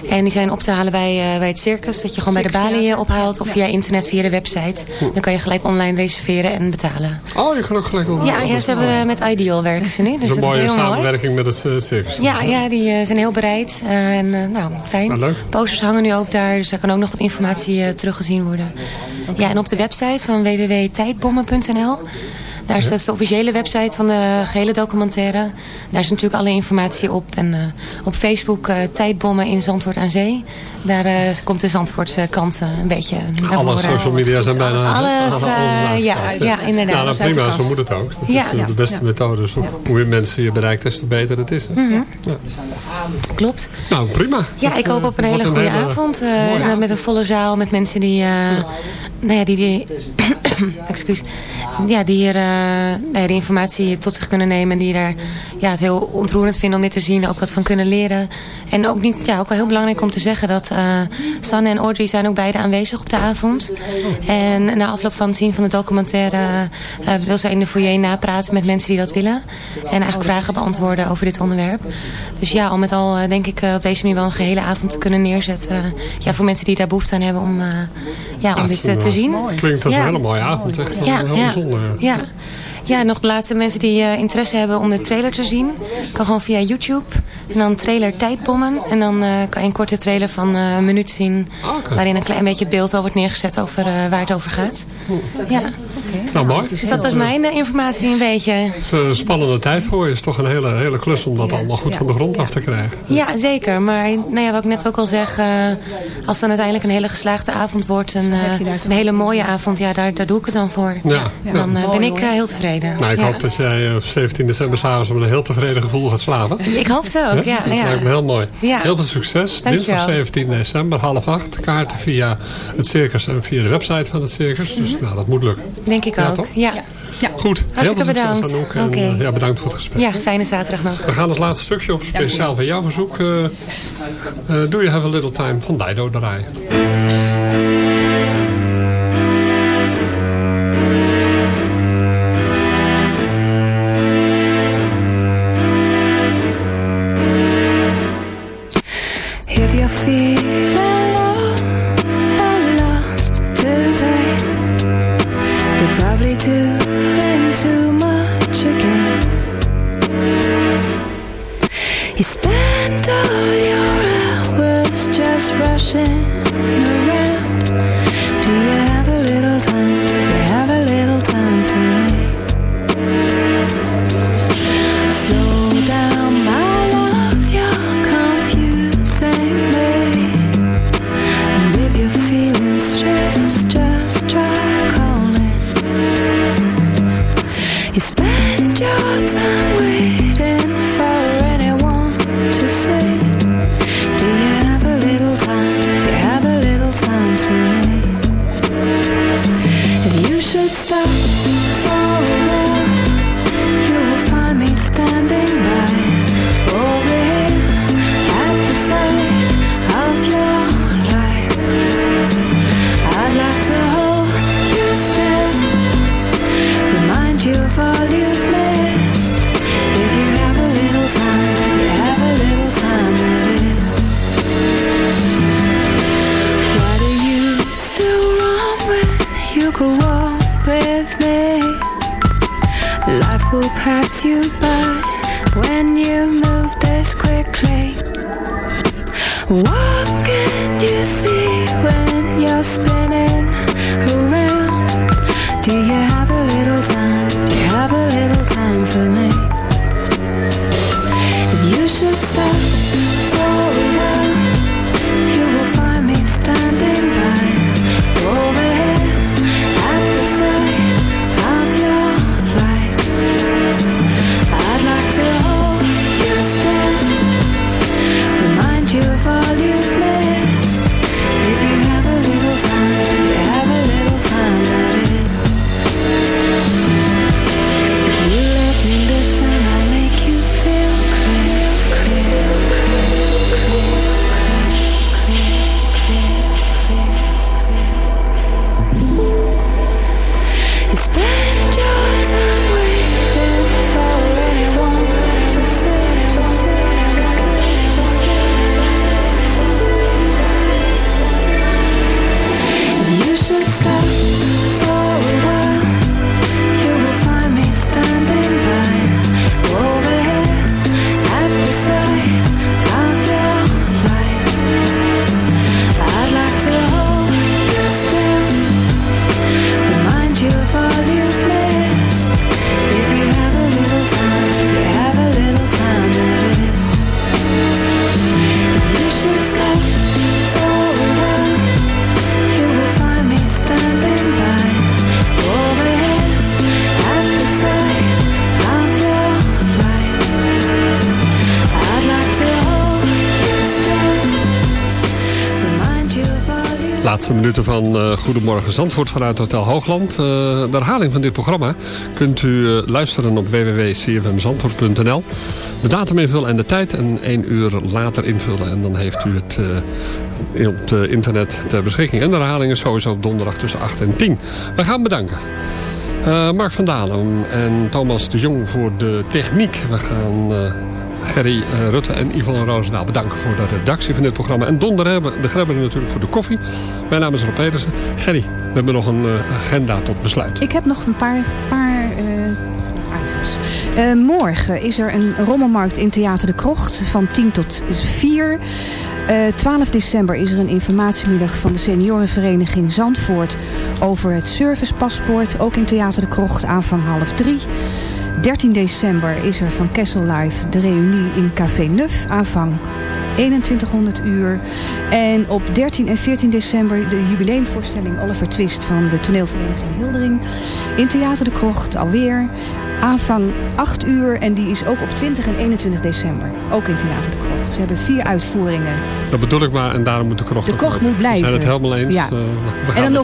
En die zijn op te halen bij, eh, bij het circus. Dat je gewoon bij de balie ophaalt. Of via internet, via de website. Dan kan je gelijk online reserveren en betalen. Oh, je kan ook gelijk wel. Ja, ja ze hebben met Ideal werken ze nu. Dus dat is een dat is mooie heel mooi. samenwerking met het circus. Ja, ja die eh, zijn heel bereid. En eh, nou, fijn. Nou, leuk. Posters hangen nu ook daar. Dus daar kan ook nog wat informatie eh, teruggezien worden. Ja, en op de website van www.tijdbommen.nl Daar staat de officiële website van de gehele documentaire. Daar is natuurlijk alle informatie op. En uh, op Facebook uh, Tijdbommen in Zandvoort aan Zee. Daar uh, komt de Zandvoortse kant een beetje naar Alle social media zijn bijna... Alles, alles ja, ja, inderdaad. Nou, dat prima, zo moet het ook. Dat ja. is de beste ja. methode. Dus hoe je mensen je bereikt, des te beter het is. Mm -hmm. ja. Klopt. Nou, prima. Ja, dat, ik hoop op een hele goede avond. met een volle zaal, met mensen die... nou ja, die, die excuus, ja, die hier uh, die informatie tot zich kunnen nemen. Die er ja, het heel ontroerend vinden om dit te zien. Ook wat van kunnen leren. En ook, niet, ja, ook wel heel belangrijk om te zeggen dat uh, Sanne en Audrey zijn ook beide aanwezig op de avond. En na afloop van het zien van de documentaire uh, wil zij in de foyer napraten met mensen die dat willen. En eigenlijk vragen beantwoorden over dit onderwerp. Dus ja, al met al denk ik op deze manier wel een gehele avond te kunnen neerzetten. ja, voor mensen die daar behoefte aan hebben om, ja, om dit te zien. Klinkt als een hele mooie avond. Echt ja, heel ja, bijzonder. Ja. Ja, nog laatste mensen die uh, interesse hebben om de trailer te zien. Kan gewoon via YouTube. En dan trailer Tijdbommen. En dan uh, kan je een korte trailer van uh, een minuut zien. Okay. Waarin een klein beetje het beeld al wordt neergezet over waar het over gaat. Ja. Nou, mooi. Dus dat was mijn informatie een beetje. Het is een spannende tijd voor je. Het is toch een hele, hele klus om dat allemaal goed van de grond af te krijgen. Ja, zeker. Maar nou ja, wat ik net ook al zeg. als het dan uiteindelijk een hele geslaagde avond wordt. Een, een hele mooie avond. Ja, daar, daar doe ik het dan voor. Ja. En dan ben ik heel tevreden. Nou, ik ja. hoop dat jij op 17 december s'avonds met een heel tevreden gevoel gaat slapen. Ik hoop het ook, ja. Dat lijkt me heel mooi. Ja. Heel veel succes. Dinsdag 17 december, half acht. Kaarten via het circus en via de website van het circus. Dus nou, dat moet lukken. Denk ik Ja, ook. Ja. Ja. Goed, heel Hartstikke veel succes bedankt. En, Oké. eh, ja, bedankt voor het gesprek. Ja, fijne zaterdag nog. We gaan het laatste stukje op speciaal van jouw verzoek. Uh, uh, Do You Have a Little Time van Dido draaien. Stop Goedemorgen Zandvoort vanuit Hotel Hoogland. Uh, de herhaling van dit programma kunt u uh, luisteren op www.cfmzandvoort.nl. De datum invullen en de tijd en één uur later invullen. En dan heeft u het op het internet ter beschikking. En de herhaling is sowieso op donderdag tussen 8 en 10. Wij gaan bedanken. Mark van Dalen en Thomas de Jong voor de techniek. We gaan... Gerry uh, Rutte en Yvonne Roosendaal bedanken voor de redactie van dit programma. En Don de Grebber natuurlijk voor de koffie. Mijn naam is Rob Petersen. Gerry, we hebben nog een uh, agenda tot besluit. Ik heb nog een paar, paar uh, items. morgen is er een rommelmarkt in Theater de Krocht van 10 tot 4. 12 december is er een informatiemiddag van de seniorenvereniging Zandvoort over het servicepaspoort. Ook in Theater de Krocht aanvang half 3. 13 december is er van Kessel Live de reunie in Café Nuf aanvang 2100 uur. En op 13 en 14 december de jubileumvoorstelling Oliver Twist van de toneelvereniging Hildering. In Theater de Krocht alweer. Aanvang 8 uur en die is ook op 20 en 21 december. Ook in Theater de Krocht. Ze hebben vier uitvoeringen. Dat bedoel ik maar en daarom moet de krocht De krocht moet blijven. We zijn het helemaal eens. Ja. Uh, we gaan en dan